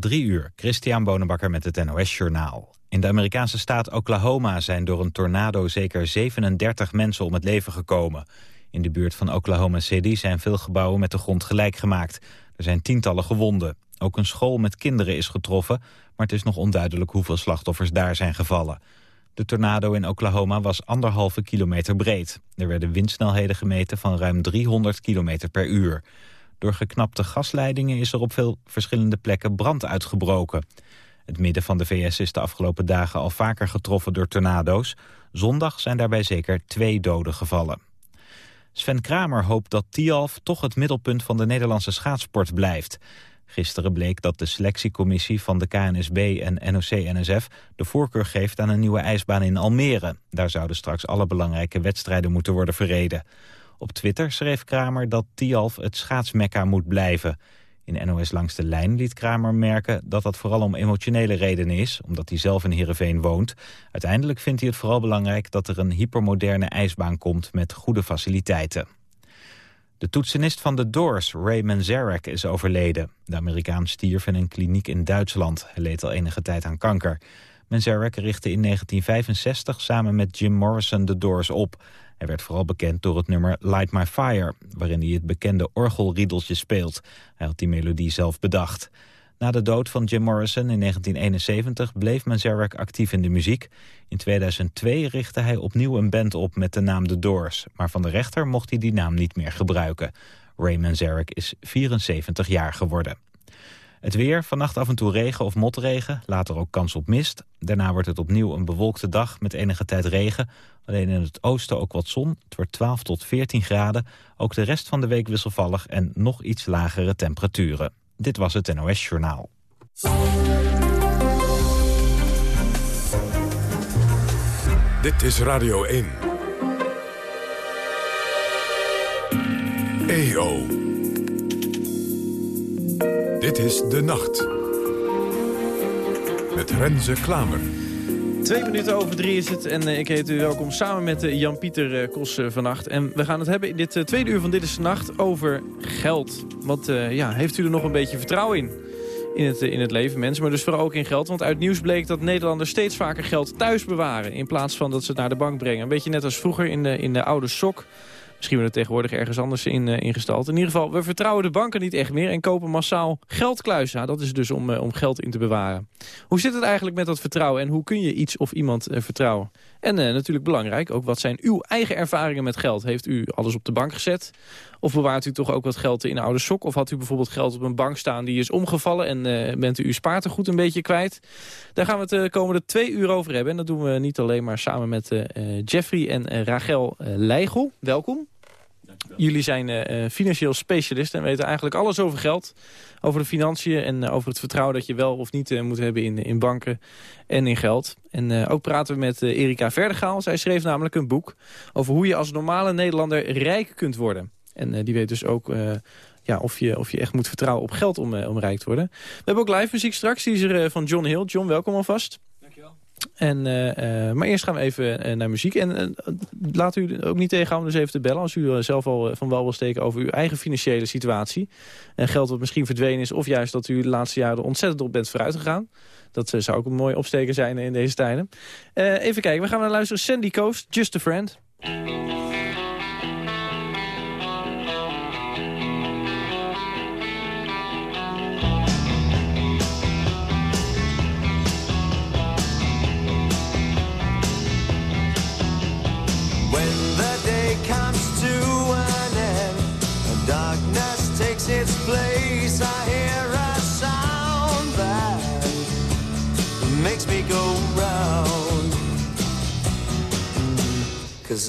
Drie uur, Christian Bonenbakker met het NOS Journaal. In de Amerikaanse staat Oklahoma zijn door een tornado zeker 37 mensen om het leven gekomen. In de buurt van Oklahoma City zijn veel gebouwen met de grond gelijk gemaakt. Er zijn tientallen gewonden. Ook een school met kinderen is getroffen, maar het is nog onduidelijk hoeveel slachtoffers daar zijn gevallen. De tornado in Oklahoma was anderhalve kilometer breed. Er werden windsnelheden gemeten van ruim 300 kilometer per uur. Door geknapte gasleidingen is er op veel verschillende plekken brand uitgebroken. Het midden van de VS is de afgelopen dagen al vaker getroffen door tornado's. Zondag zijn daarbij zeker twee doden gevallen. Sven Kramer hoopt dat Tialf toch het middelpunt van de Nederlandse schaatsport blijft. Gisteren bleek dat de selectiecommissie van de KNSB en NOC-NSF... de voorkeur geeft aan een nieuwe ijsbaan in Almere. Daar zouden straks alle belangrijke wedstrijden moeten worden verreden. Op Twitter schreef Kramer dat Tialf het schaatsmekka moet blijven. In NOS Langs de Lijn liet Kramer merken dat dat vooral om emotionele redenen is... omdat hij zelf in Heerenveen woont. Uiteindelijk vindt hij het vooral belangrijk dat er een hypermoderne ijsbaan komt... met goede faciliteiten. De toetsenist van de Doors, Ray Manzarek, is overleden. De Amerikaan stierf in een kliniek in Duitsland. Hij leed al enige tijd aan kanker. Manzarek richtte in 1965 samen met Jim Morrison de Doors op. Hij werd vooral bekend door het nummer Light My Fire... waarin hij het bekende orgelriedeltje speelt. Hij had die melodie zelf bedacht. Na de dood van Jim Morrison in 1971 bleef Manzarek actief in de muziek. In 2002 richtte hij opnieuw een band op met de naam The Doors. Maar van de rechter mocht hij die naam niet meer gebruiken. Ray Manzarek is 74 jaar geworden. Het weer, vannacht af en toe regen of motregen, later ook kans op mist. Daarna wordt het opnieuw een bewolkte dag met enige tijd regen. Alleen in het oosten ook wat zon. Het wordt 12 tot 14 graden. Ook de rest van de week wisselvallig en nog iets lagere temperaturen. Dit was het NOS Journaal. Dit is Radio 1. EO. Dit is De Nacht. Met Renze Klamer. Twee minuten over drie is het en eh, ik heet u welkom samen met uh, Jan-Pieter uh, Kos vannacht. En we gaan het hebben in dit tweede uur van Dit is de Nacht over geld. Want ja, heeft u er nog een beetje vertrouwen in? In het, in het leven, mensen, maar dus vooral ook in geld. Want uit nieuws bleek dat Nederlanders steeds vaker geld thuis bewaren... in plaats van dat ze het naar de bank brengen. Een beetje net als vroeger in de, in de oude sok... Misschien wordt het tegenwoordig ergens anders in, uh, ingestald. In ieder geval, we vertrouwen de banken niet echt meer... en kopen massaal geldkluizen. dat is dus om, uh, om geld in te bewaren. Hoe zit het eigenlijk met dat vertrouwen... en hoe kun je iets of iemand uh, vertrouwen? En natuurlijk belangrijk, ook wat zijn uw eigen ervaringen met geld? Heeft u alles op de bank gezet? Of bewaart u toch ook wat geld in een oude sok? Of had u bijvoorbeeld geld op een bank staan die is omgevallen... en bent u uw spaartegoed een beetje kwijt? Daar gaan we het de komende twee uur over hebben. En dat doen we niet alleen maar samen met Jeffrey en Rachel Leigel. Welkom. Jullie zijn financieel specialist en weten eigenlijk alles over geld. Over de financiën en over het vertrouwen dat je wel of niet uh, moet hebben in, in banken en in geld. En ook praten we met Erika Verdegaal. Zij schreef namelijk een boek over hoe je als normale Nederlander rijk kunt worden. En die weet dus ook ja, of, je, of je echt moet vertrouwen op geld om, om rijk te worden. We hebben ook live muziek straks. Die is er van John Hill. John, welkom alvast. En, uh, uh, maar eerst gaan we even uh, naar muziek. En laat u ook niet tegenhouden dus even te bellen... als u zelf al van wal wil steken over uw eigen financiële situatie. En geld wat misschien verdwenen is... of juist dat u de laatste jaren ontzettend op bent vooruit gegaan. Dat zou ook een mooi opsteken zijn in deze tijden. even kijken, we gaan naar luisteren. Sandy Coast, Just a Friend.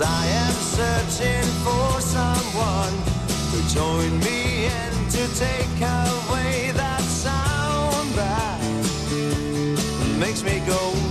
Cause I am searching for someone to join me and to take away that sound that makes me go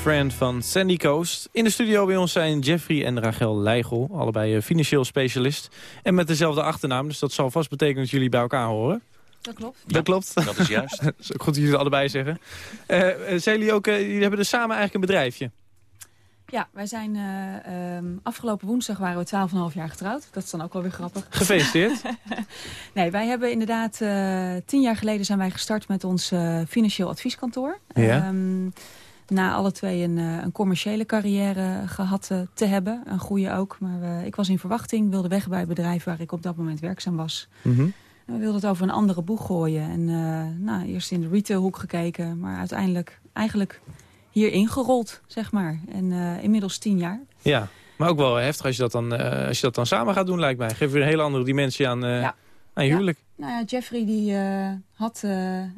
Friend van Sandy Coast. In de studio bij ons zijn Jeffrey en Rachel Leijgel. Allebei eh, financieel specialist. En met dezelfde achternaam. Dus dat zal vast betekenen dat jullie bij elkaar horen. Dat klopt. Dat klopt. Dat is juist. dat is ook goed dat jullie het allebei zeggen. Uh, zijn jullie ook, uh, jullie hebben dus samen eigenlijk een bedrijfje? Ja, wij zijn uh, um, afgelopen woensdag waren we 12,5 jaar getrouwd. Dat is dan ook wel weer grappig. Gefeliciteerd. nee, wij hebben inderdaad uh, tien jaar geleden zijn wij gestart met ons uh, financieel advieskantoor. Ja. Um, na alle twee een, een commerciële carrière gehad te hebben. Een goede ook. Maar we, ik was in verwachting, wilde weg bij het bedrijf waar ik op dat moment werkzaam was. Mm -hmm. We wilden het over een andere boeg gooien. En nou, eerst in de retailhoek gekeken. Maar uiteindelijk eigenlijk hier ingerold, zeg maar. En inmiddels tien jaar. Ja, maar ook wel heftig als je dat dan, als je dat dan samen gaat doen, lijkt mij. Geef weer een hele andere dimensie aan, ja. aan je huwelijk. Ja. Nou ja, Jeffrey die had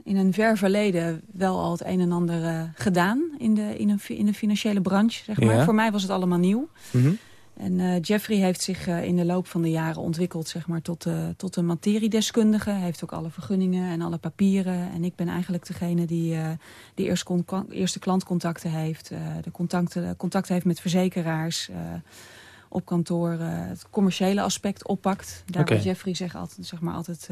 in een ver verleden wel al het een en ander gedaan in de, in, een, in de financiële branche, zeg maar. Ja. Voor mij was het allemaal nieuw. Mm -hmm. En Jeffrey heeft zich in de loop van de jaren ontwikkeld zeg maar, tot, tot een materiedeskundige. Hij heeft ook alle vergunningen en alle papieren. En ik ben eigenlijk degene die, die eerst eerste klantcontacten heeft. de contacten, contacten heeft met verzekeraars. Op kantoor het commerciële aspect oppakt. Daar okay. waar Jeffrey zeg, altijd, zeg maar, altijd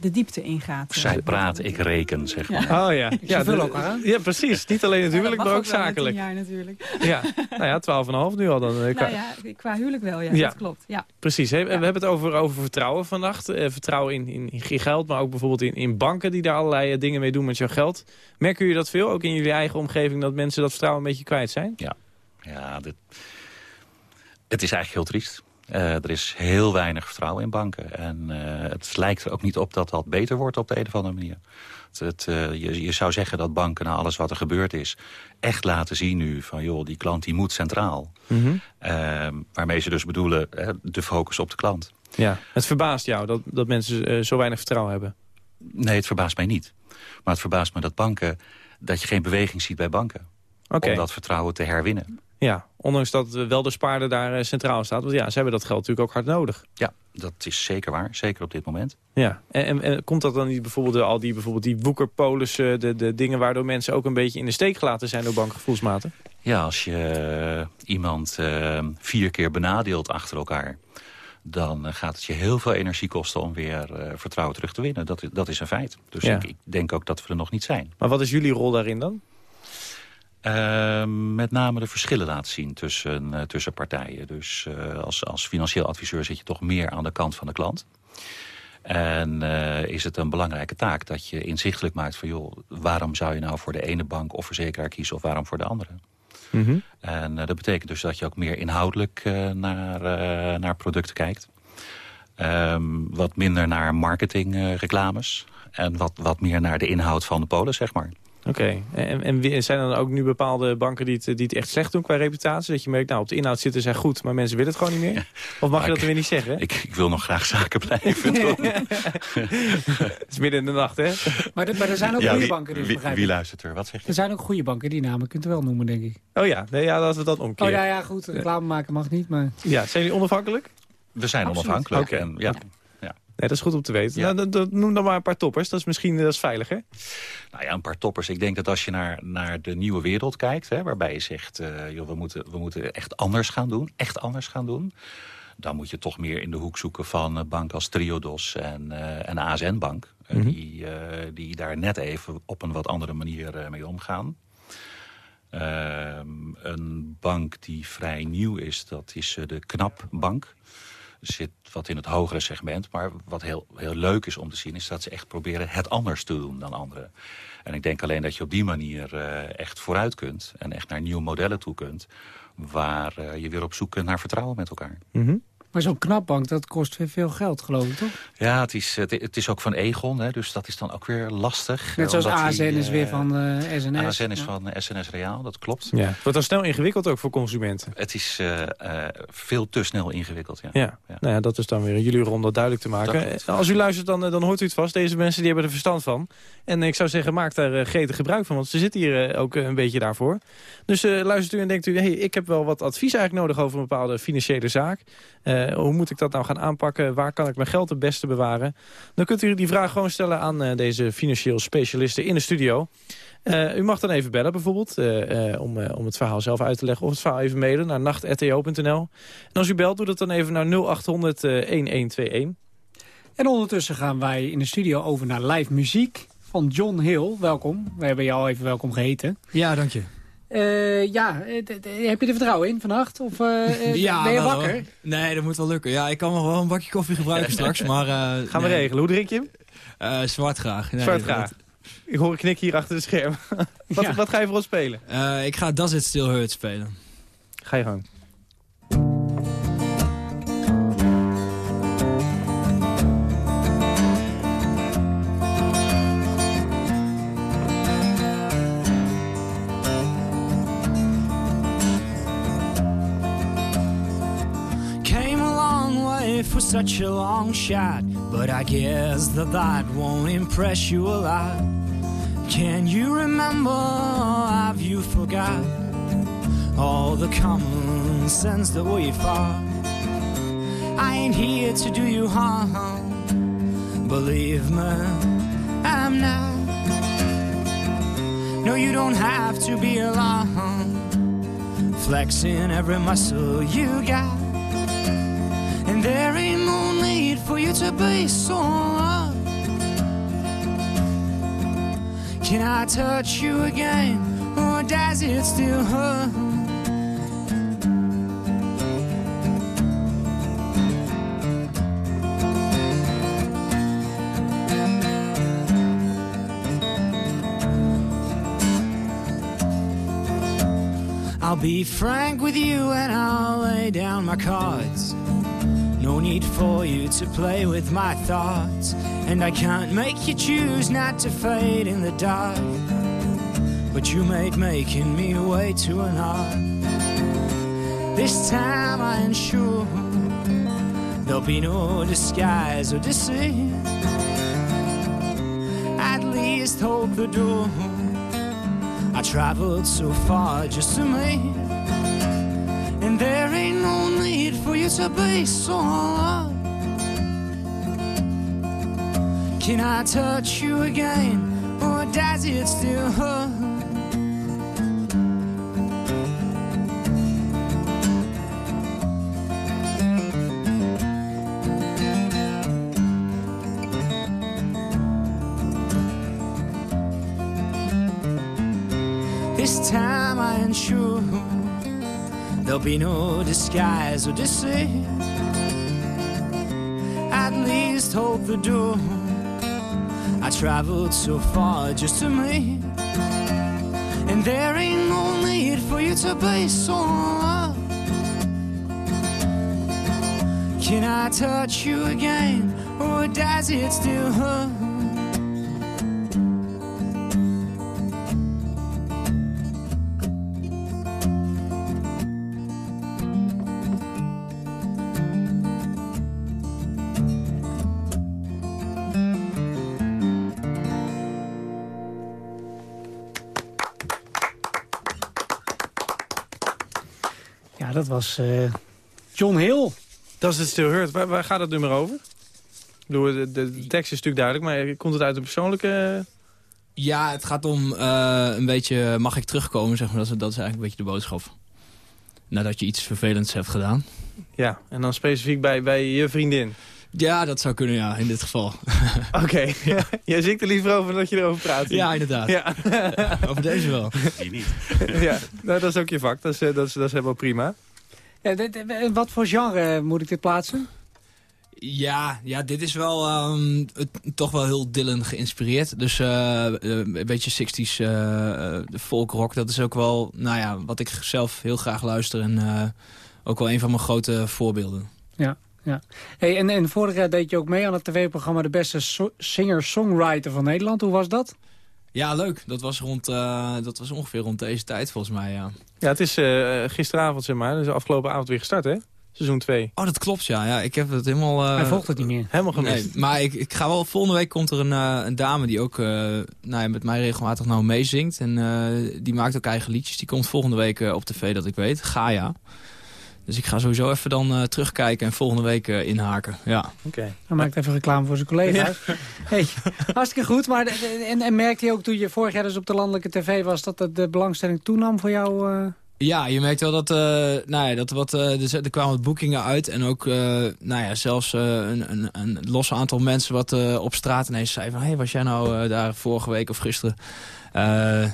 de diepte ingaat. Zij praat, ik reken, zeg maar. Ja. Oh ja. ja, ook aan. ja, precies. Niet alleen het huwelijk, ja, maar ook ook zakelijk. jaar natuurlijk. Ja, nou ja, 12,5 nu al dan. Nou ja, qua huwelijk wel, ja, ja. dat klopt. Ja. Precies. He, we hebben het over, over vertrouwen vannacht. Uh, vertrouwen in, in, in, geld, maar ook bijvoorbeeld in, in banken die daar allerlei uh, dingen mee doen met jouw geld. Merken jullie dat veel, ook in jullie eigen omgeving, dat mensen dat vertrouwen een beetje kwijt zijn? Ja, ja dit... het is eigenlijk heel triest. Uh, er is heel weinig vertrouwen in banken. En uh, het lijkt er ook niet op dat dat beter wordt op de een of andere manier. Het, het, uh, je, je, zou zeggen dat banken na alles wat er gebeurd is... echt laten zien nu van joh, die klant die moet centraal. Mm -hmm. waarmee ze dus bedoelen de focus op de klant. Ja, het verbaast jou dat, dat mensen zo weinig vertrouwen hebben? Nee, het verbaast mij niet. Maar het verbaast me dat banken... dat je geen beweging ziet bij banken. Okay. Om dat vertrouwen te herwinnen. Ja, ondanks dat wel de spaarder daar centraal staat. Want ja, ze hebben dat geld natuurlijk ook hard nodig. Ja, dat is zeker waar. Zeker op dit moment. Ja, en, en, en komt dat dan niet bijvoorbeeld al die, bijvoorbeeld die woekerpolissen... De, de dingen waardoor mensen ook een beetje in de steek gelaten zijn door bankgevoelsmaten? Ja, als je uh, iemand uh, vier keer benadeelt achter elkaar... dan gaat het je heel veel energie kosten om weer uh, vertrouwen terug te winnen. Dat, dat is een feit. Dus ja. ik, ik denk ook dat we er nog niet zijn. Maar wat is jullie rol daarin dan? Uh, met name de verschillen laten zien tussen, uh, tussen partijen. Dus uh, als, als financieel adviseur zit je toch meer aan de kant van de klant. En is het een belangrijke taak dat je inzichtelijk maakt van... joh, waarom zou je nou voor de ene bank of verzekeraar kiezen... of waarom voor de andere? Mm -hmm. En dat betekent dus dat je ook meer inhoudelijk naar, naar producten kijkt. Um, wat minder naar marketingreclames. en wat, wat meer naar de inhoud van de polen, zeg maar. Oké, en, en zijn er dan ook nu bepaalde banken die het, die het echt slecht doen qua reputatie? Dat je merkt, nou op de inhoud zitten zij goed, maar mensen willen het gewoon niet meer? Of mag je dat weer niet zeggen? Ik, ik, wil nog graag zaken blijven doen. het is midden in de nacht, hè? Maar, maar er zijn ook goede banken, dus wie, wie, luistert er? Wat zeg je? Er zijn ook goede banken, die namen kunt u wel noemen, denk ik. Oh ja, nee, ja laten we dat omkeren. Oh ja, ja goed, reclame maken mag niet, maar... Ja, zijn jullie onafhankelijk? We zijn onafhankelijk. Oké. En, ja. Nee, dat is goed om te weten. Ja. Nou, noem dan maar een paar toppers. Dat is misschien dat is veiliger. Nou ja, een paar toppers. Ik denk dat als je naar, naar de nieuwe wereld kijkt... Hè, waarbij je zegt, uh, joh, we, moeten, we moeten echt anders gaan doen. Echt anders gaan doen. Dan moet je toch meer in de hoek zoeken van banken als Triodos en, uh, en ASN Bank. Mm -hmm. die, uh, die daar net even op een wat andere manier mee omgaan. Ehm, een bank die vrij nieuw is, dat is de Knap Bank zit wat in het hogere segment. Maar wat heel, heel leuk is om te zien... is dat ze echt proberen het anders te doen dan anderen. En ik denk alleen dat je op die manier uh, echt vooruit kunt... en echt naar nieuwe modellen toe kunt... waar uh, je weer op zoek kunt naar vertrouwen met elkaar. -hmm. Maar zo'n knapbank, dat kost weer veel geld, geloof ik, toch? Ja, het is, het, het is ook van Egon, hè, dus dat is dan ook weer lastig. Net zoals ASN is weer van uh, SNS. ASN is ja. van SNS Reaal, dat klopt. Ja. Het wordt dan snel ingewikkeld ook voor consumenten. Het is uh, uh, veel te snel ingewikkeld, ja. ja. ja. Nou ja, dat is dan weer jullie rol om dat duidelijk te maken. Als u luistert, dan, dan hoort u het vast. Deze mensen die hebben er verstand van. En ik zou zeggen, maak daar gretig gebruik van, want ze zitten hier ook een beetje daarvoor. Dus luistert u en denkt u, hey, ik heb wel wat advies eigenlijk nodig over een bepaalde financiële zaak. Hoe moet ik dat nou gaan aanpakken? Waar kan ik mijn geld het beste bewaren? Dan kunt u die vraag gewoon stellen aan uh, deze financieel specialisten in de studio. Uh, u mag dan even bellen bijvoorbeeld, uh, om, om het verhaal zelf uit te leggen... of het verhaal even mailen naar nacht.rto.nl. En als u belt, doe dat dan even naar 0800-1121. En ondertussen gaan wij in de studio over naar live muziek van John Hill. Welkom, we hebben jou even welkom geheten. Ja, dank je. Uh, ja, heb je er vertrouwen in vannacht? Of uh, ja, ben je wakker? Wel. Nee, dat moet wel lukken. Ja, ik kan nog wel een bakje koffie gebruiken straks, maar... Uh, Gaan we nee. regelen. Hoe drink je hem? zwart graag. Nee, zwart graag. Dat... Ik hoor een knik hier achter de scherm. wat, ja. wat, ga je voor ons spelen? ik ga Does It Still Hurt spelen. Ga je gang. For such a long shot, but I guess that that won't impress you a lot. Can you remember? Have you forgot all the common sense that we fought? I ain't here to do you harm, believe me, I'm not. No, you don't have to be alarmed, flexing every muscle you got. There ain't no need for you to be so up. Can I touch you again, or does it still hurt? I'll be frank with you and I'll lay down my cards. No need for you to play with my thoughts. And I can't make you choose not to fade in the dark. But you made making me way too hard. This time I ensure there'll be no disguise or deceit. At least hold the door. I traveled so far just to meet. There ain't no need for you to be so loud. Can I touch you again, or does it still hurt? This time I ensure There'll be no disguise or deceit. At least hold the door. I traveled so far just to meet. And there ain't no need for you to be so loud. Can I touch you again, or does it still hurt? Dat was uh, John Hill. Dat is het Still Hurt. Waar, waar, gaat het nummer over? De, de, de, tekst is natuurlijk duidelijk, maar komt het uit een persoonlijke... Ja, het gaat om uh, een beetje, mag ik terugkomen, zeg maar. Dat is, dat is eigenlijk een beetje de boodschap. Nadat je iets vervelends hebt gedaan. Ja, en dan specifiek bij, bij je vriendin. Ja, dat zou kunnen, ja, in dit geval. Oké, jij zingt er liever over dat je erover praat. Ja, inderdaad. Ja. over deze wel. Die niet. ja, nou, dat is ook je vak, dat is, dat is, dat is helemaal prima. Ja, wat voor genre moet ik dit plaatsen? Ja, ja dit is wel um, toch wel heel Dylan geïnspireerd. Dus uh, een beetje 60s uh, folk rock. Dat is ook wel nou ja, wat ik zelf heel graag luister. En uh, ook wel een van mijn grote voorbeelden. Ja, ja. Hey, en, en vorig jaar deed je ook mee aan het tv-programma... de beste so singer-songwriter van Nederland. Hoe was dat? Ja, leuk. Dat was, rond, dat was ongeveer rond deze tijd volgens mij, ja. Ja, het is gisteravond, zeg maar. Dus afgelopen avond weer gestart, hè? Seizoen 2. Oh, dat klopt, ja. ja ik heb het helemaal... Uh, Hij volgt het niet meer. Helemaal gemist. Nee, maar ik, ik ga wel... Volgende week komt er een, uh, een dame die ook uh, nou ja, met mij regelmatig nou meezingt. En die maakt ook eigen liedjes. Die komt volgende week op tv, dat ik weet. Gaia. Dus ik ga sowieso even dan terugkijken en volgende week inhaken. Ja. Oké. Okay. Dan maakt even reclame voor zijn collega's. Ja. Hey, hartstikke goed. Maar en, en merkte je ook toen je vorig jaar dus op de landelijke tv was... dat de, de belangstelling toenam voor jou... Ja, je merkt wel dat, uh, nou ja, dat wat, uh, dus, er kwamen wat boekingen uit. En ook uh, nou ja, zelfs een, een, een los aantal mensen wat op straat ineens zei van... hé, hey, was jij nou daar vorige week of gisteren?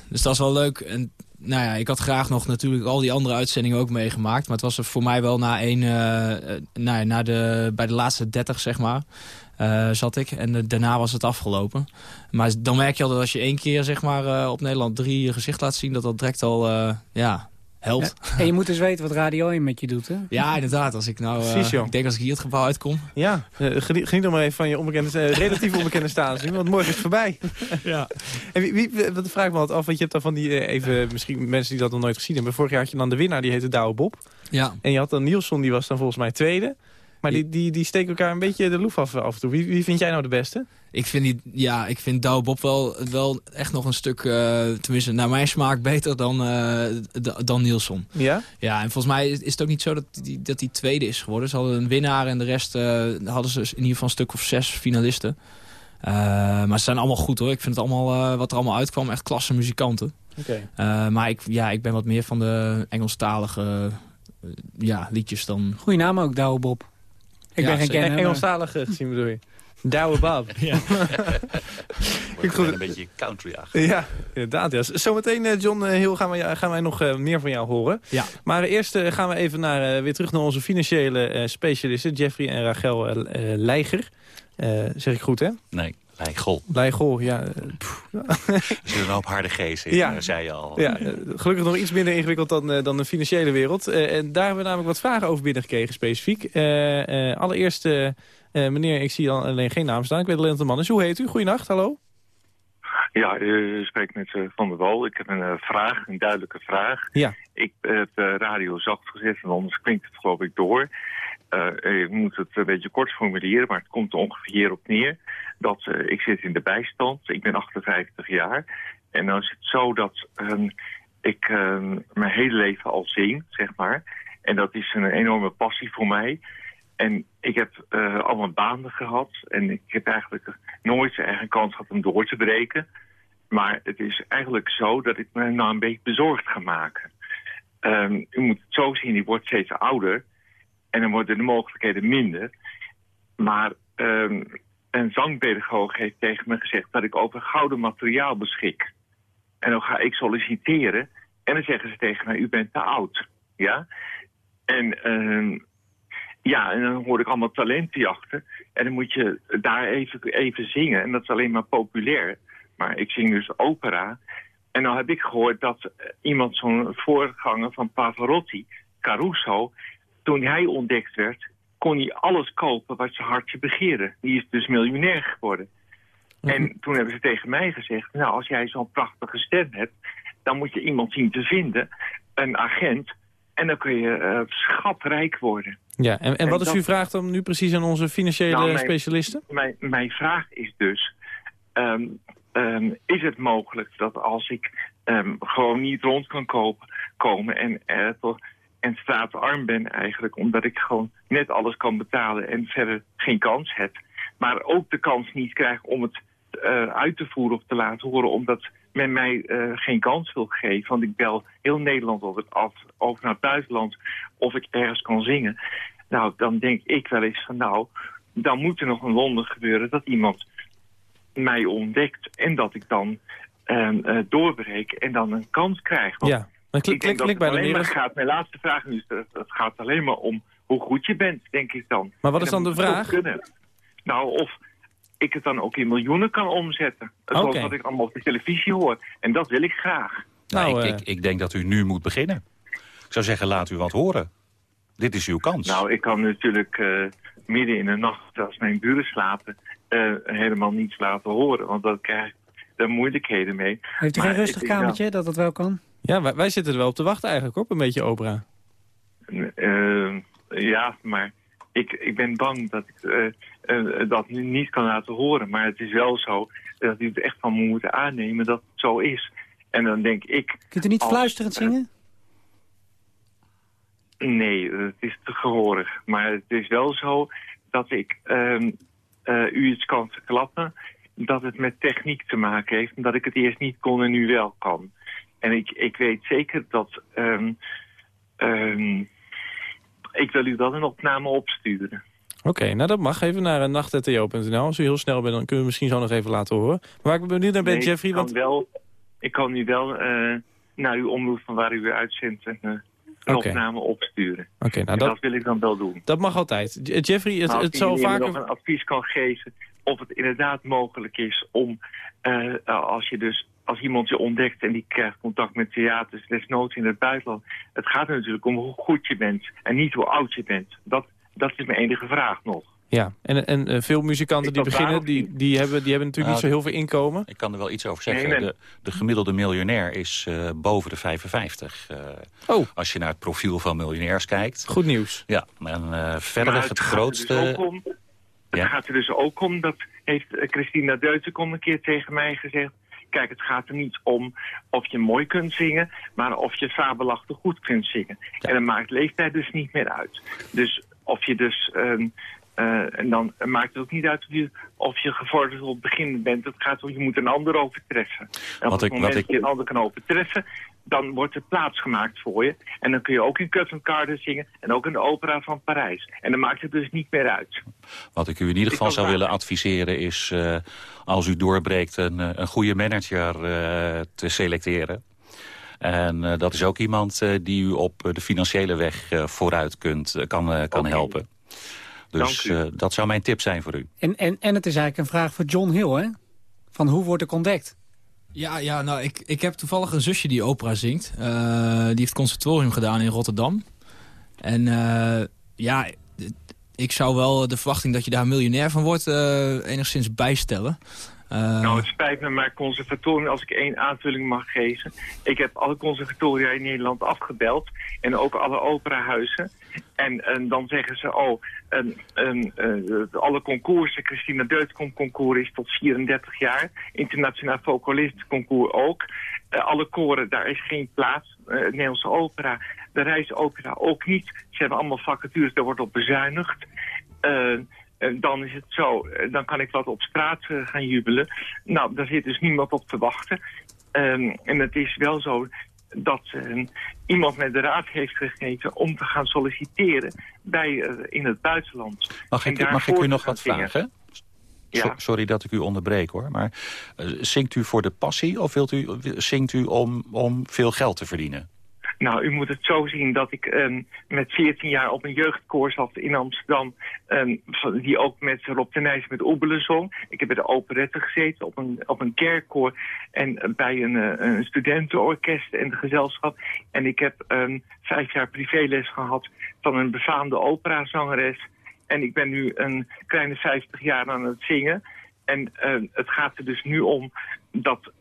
dus dat was wel leuk. En nou ja, ik had graag nog natuurlijk al die andere uitzendingen ook meegemaakt. Maar het was er voor mij wel na één, nou ja, na de, bij de laatste 30 zeg maar... zat ik. En daarna was het afgelopen. Maar dan merk je al dat als je één keer zeg maar, op Nederland drie je gezicht laat zien... dat dat direct al ja, helpt. en je moet dus weten wat Radio 1 met je doet, hè? Ja, inderdaad. Als ik nou, uh, ik denk als ik hier het gebouw uitkom. Ja, uh, geniet, geniet nog maar even van je onbekende, uh, relatief onbekende status. Want morgen is het voorbij. ja. En wie, wie, wat vraag ik me altijd af, want je hebt dan van die, even, misschien mensen die dat nog nooit gezien hebben. Vorig jaar had je dan de winnaar, die heette Douwe Bob. Ja. En je had dan Nielsen, die was dan volgens mij tweede. Maar die, die, die steken elkaar een beetje de loef af, af en toe. Wie, wie vind jij nou de beste? Ik vind, die, ja, ik vind Douwe Bob wel, wel echt nog een stuk, uh, tenminste naar mijn smaak, beter dan, uh, dan Nielsen. Ja? Ja, en volgens mij is het ook niet zo dat die, dat die tweede is geworden. Ze hadden een winnaar en de rest uh, hadden ze in ieder geval een stuk of zes finalisten. maar ze zijn allemaal goed hoor. Ik vind het allemaal, wat er allemaal uitkwam, echt klasse muzikanten. Okay. maar ik, ja, ik ben wat meer van de Engelstalige ja, liedjes dan... Goeie naam ook, Douwe Bob. Ik ja, ben geen kenner. Engelstalige gezien bedoel je? Douwe Bob. Ja. ik goed. een beetje country achter. Ja, inderdaad. Ja. Zometeen, John Heel, gaan wij, gaan wij nog uh, meer van jou horen. Ja. Maar eerst uh, gaan we even naar, uh, weer terug naar onze financiële uh, specialisten. Jeffrey en Rachel Leiger. zeg ik goed, hè? Nee. Leigol. Leigol, ja. Er zit een hoop harde geest in, ja. zei je al. Ja, gelukkig nog iets minder ingewikkeld dan, dan de financiële wereld. en daar hebben we namelijk wat vragen over binnengekregen specifiek. allereerst, meneer, ik zie alleen geen naam staan. Ik weet alleen dat de man is. Hoe heet u? Goedenacht, hallo. Ja, u spreekt met uh, Van der Wal. Ik heb een uh, vraag, een duidelijke vraag. Ja. Ik heb de radio zacht gezet, want anders klinkt het geloof ik door. Uh, ik moet het een beetje kort formuleren, maar het komt er ongeveer op neer. Dat ik zit in de bijstand, ik ben 58 jaar. En dan is het zo dat um, ik um, mijn hele leven al zing, zeg maar. En dat is een enorme passie voor mij. En ik heb uh, al mijn banen gehad. En ik heb eigenlijk nooit eigen kans gehad om door te breken. Maar het is eigenlijk zo dat ik me nou een beetje bezorgd ga maken. Um, u moet het zo zien, die wordt steeds ouder. En dan worden de mogelijkheden minder. Maar um, een zangpedagoog heeft tegen me gezegd dat ik over gouden materiaal beschik. En dan ga ik solliciteren. En dan zeggen ze tegen mij, u bent te oud. Ja? En... Um, ja, en dan hoor ik allemaal talentenjachten. En dan moet je daar even, even zingen. En dat is alleen maar populair. Maar ik zing dus opera. En dan heb ik gehoord dat iemand zo'n voorganger van Pavarotti, Caruso... toen hij ontdekt werd, kon hij alles kopen wat zijn hartje begeerde. Die is dus miljonair geworden. Mm -hmm. En toen hebben ze tegen mij gezegd... nou, als jij zo'n prachtige stem hebt... dan moet je iemand zien te vinden, een agent... en dan kun je uh, schatrijk worden. Ja, en, en wat is uw vraag dan nu precies aan onze financiële nou, mijn, specialisten? Mijn, mijn vraag is dus... Um, um, is het mogelijk dat als ik um, gewoon niet rond kan kopen, komen... en, uh, en straatarm ben eigenlijk... omdat ik gewoon net alles kan betalen en verder geen kans heb. Maar ook de kans niet krijg om het uh, uit te voeren of te laten horen... omdat men mij uh, geen kans wil geven. Want ik bel heel Nederland over, af, over naar het buitenland of ik ergens kan zingen. Nou, dan denk ik wel eens van nou, dan moet er nog een wonder gebeuren... dat iemand mij ontdekt en dat ik dan uh, doorbreek en dan een kans krijg. Want ja, maar klik, klik, klik bij de meer gaat. Mijn laatste vraag nu, het gaat alleen maar om hoe goed je bent, denk ik dan. Maar wat is dan, de vraag? Nou, of ik het dan ook in miljoenen kan omzetten. Zoals okay. wat ik allemaal op de televisie hoor. En dat wil ik graag. Nou, nou ik, ik, ik, denk dat u nu moet beginnen. Ik zou zeggen, laat u wat horen. Dit is uw kans. Nou, ik kan natuurlijk uh, midden in de nacht, als mijn buren slapen... Uh, helemaal niets laten horen. Want dan krijg ik er moeilijkheden mee. Heeft u geen rustig kamertje dat... dat dat wel kan? Ja, wij, wij, zitten er wel op te wachten eigenlijk, op een beetje opera. Uh, ja, maar ik, ik ben bang dat ik uh, dat niet kan laten horen. Maar het is wel zo dat u het echt van me moet aannemen dat het zo is. En dan denk ik... Kunt u niet fluisterend zingen? Nee, het is te gehoorig. Maar het is wel zo dat ik ehm, u iets kan verklappen dat het met techniek te maken heeft... en dat ik het eerst niet kon en nu wel kan. En ik, ik weet zeker dat... Um, um, ik wil u dat een opname opsturen. Oké, okay, nou dat mag. Even naar nacht.to.nl. Als u heel snel bent, dan kunnen we misschien zo nog even laten horen. Maar waar ik benieuwd naar ben, nee, Jeffrey... Ik kan, wel, ik kan u wel uh, naar uw omroep van waar u weer uitzendt... en uh, een okay. opname opsturen. Oké, nou dat, dat, wil ik dan wel doen. Dat mag altijd. Jeffrey, het, het zal vaker... nog een advies kan geven of het inderdaad mogelijk is om, uh, als je dus als iemand je ontdekt en die krijgt contact met theaters, desnoods in het buitenland. Het gaat er natuurlijk om hoe goed je bent en niet hoe oud je bent. Dat, dat is mijn enige vraag nog. Ja, en, en uh, veel muzikanten die beginnen, die, die, hebben, die hebben natuurlijk niet zo heel veel inkomen. Ik kan er wel iets over zeggen. Nee, de, de, gemiddelde miljonair is uh, boven de 55. Uh, oh. Als je naar het profiel van miljonairs kijkt. Goed nieuws. Ja, en verder het, het grootste... Dus het ja. gaat er dus ook om, dat heeft Christina Deutenkom een keer tegen mij gezegd. Kijk, het gaat er niet om of je mooi kunt zingen, maar of je fabelachtig goed kunt zingen. Ja. En dan maakt leeftijd dus niet meer uit. Dus of je dus... Um, uh, en dan maakt het ook niet uit of je, of je gevorderd op het begin bent. Het gaat om, je moet een ander overtreffen. En op het moment dat je een ander kan overtreffen, dan wordt er plaats gemaakt voor je. En dan kun je ook in Covent Garden zingen en ook in de opera van Parijs. En dan maakt het dus niet meer uit. Wat ik u in ieder geval zou willen adviseren is... Uh, als u doorbreekt een, eh, een goede manager uh, te selecteren. En uh, dat is ook iemand die u op de financiële weg vooruit kunt, kan, kan okay. helpen. Dus dat zou mijn tip zijn voor u. En, en, en het is eigenlijk een vraag voor John Hill, hè? Van hoe wordt ik ontdekt? Ja, ja nou, ik, ik heb toevallig een zusje die opera zingt. Uh, die heeft conservatorium gedaan in Rotterdam. En uh, ja, ik zou wel de verwachting dat je daar miljonair van wordt uh, enigszins bijstellen. Uh... Nou, het spijt me, maar conservatorium, als ik één aanvulling mag geven. Ik heb alle conservatoria in Nederland afgebeld. En ook alle operahuizen. En, en dan zeggen ze, oh, een, een, uh, alle concoursen, Christina Deutkom concours is tot 34 jaar. Internationaal vocalist concours ook. Uh, alle koren, daar is geen plaats. Nederlandse opera, de reisopera ook niet. Ze hebben allemaal vacatures, daar wordt op bezuinigd. Dan is het zo, dan kan ik wat op straat gaan jubelen. Nou, daar zit dus niemand op te wachten. Um, en het is wel zo dat uh, iemand met de raad heeft gegeven om te gaan solliciteren bij, uh, in het buitenland. Mag ik, mag ik u nog wat vragen? Ja. Sorry dat ik u onderbreek hoor, maar uh, zingt u voor de passie of wilt u, zingt u om, om veel geld te verdienen? Nou, u moet het zo zien dat ik um, met 14 jaar op een jeugdkoor zat in Amsterdam. Um, die ook met Rob de Nijs met Oebelen zong. Ik heb bij de operette gezeten op een, op een kerkkoor. En bij een, uh, een studentenorkest en de gezelschap. En ik heb um, vijf jaar privéles gehad van een befaamde operazangeres. En ik ben nu een kleine 50 jaar aan het zingen. En het gaat er dus nu om dat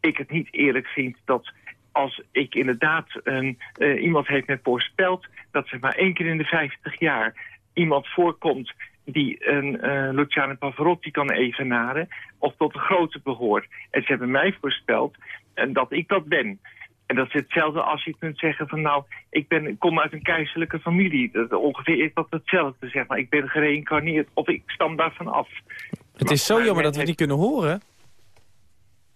ik het niet eerlijk vind dat als ik inderdaad een, uh, iemand heeft me voorspeld... dat zeg maar één keer in de 50 jaar iemand voorkomt die een uh, Luciano Pavarotti kan evenaren... of tot de grote behoort. En ze hebben mij voorspeld en dat ik dat ben. En dat is hetzelfde als je kunt zeggen van nou, ik, ben, kom uit een keizerlijke familie. Dat, ongeveer is dat hetzelfde, zeg maar. Ik ben gereïncarneerd of ik stam daarvan af. Het is zo Maar jammer dat we het niet kunnen horen.